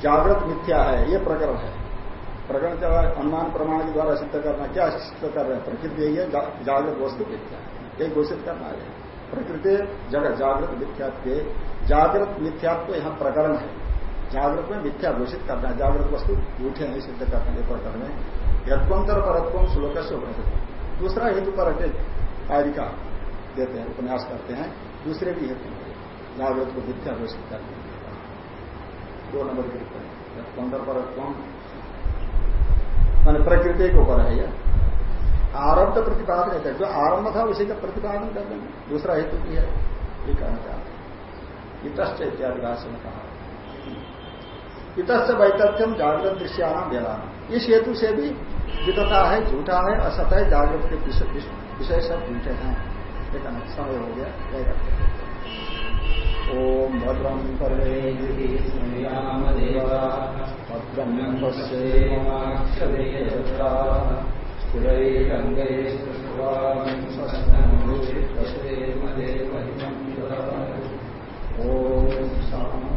जागृत मिथ्या है, ये प्रकरण है। प्रकरण चल रहा है, अनुमान प्रमाण के द्वारा सिद्ध करना, क्या सिद्ध कर रहे हैं? प्रकृति यही है जागृत वस्तु मिथ्या है। यही घोषित करना है। प्रकृति जगत जागृत मिथ्यात्व जागृत मिथ्यात्व यहाँ प्रकरण है। जागृत में मिथ्या घोषित करना है, जागृत वस्तु झूठे नहीं सिद्ध करने के प्रकरण में। यत्वंतर परत्व श्लोक से उपनिषद। दूसरा हेतु पर कारिका देते हैं, उपन्यास करते हैं, दूसरे भी हेतु जागृत को मिथ्या घोषित करने दो नंबर के ऊपर यत्वंतर परत्व। मान प्रकृति के ऊपर है यह। आरंभ प्रतिपादन है, जो आरंभ था उसी का प्रतिपादन कर देंगे। दूसरा हेतु भी है, ये कहना चाहते इतश्च इत्यादि भाषण में कहा। इतश्च वैतथ्यम जागृत दृश्यानाम व्यवहार इस हेतु से भी वितता है, झूठा है, असत है जागृत के विषय सब झूठे हैं। ये कहना समय हो गया, जय करते ओम भद्रम भद्रम ॐ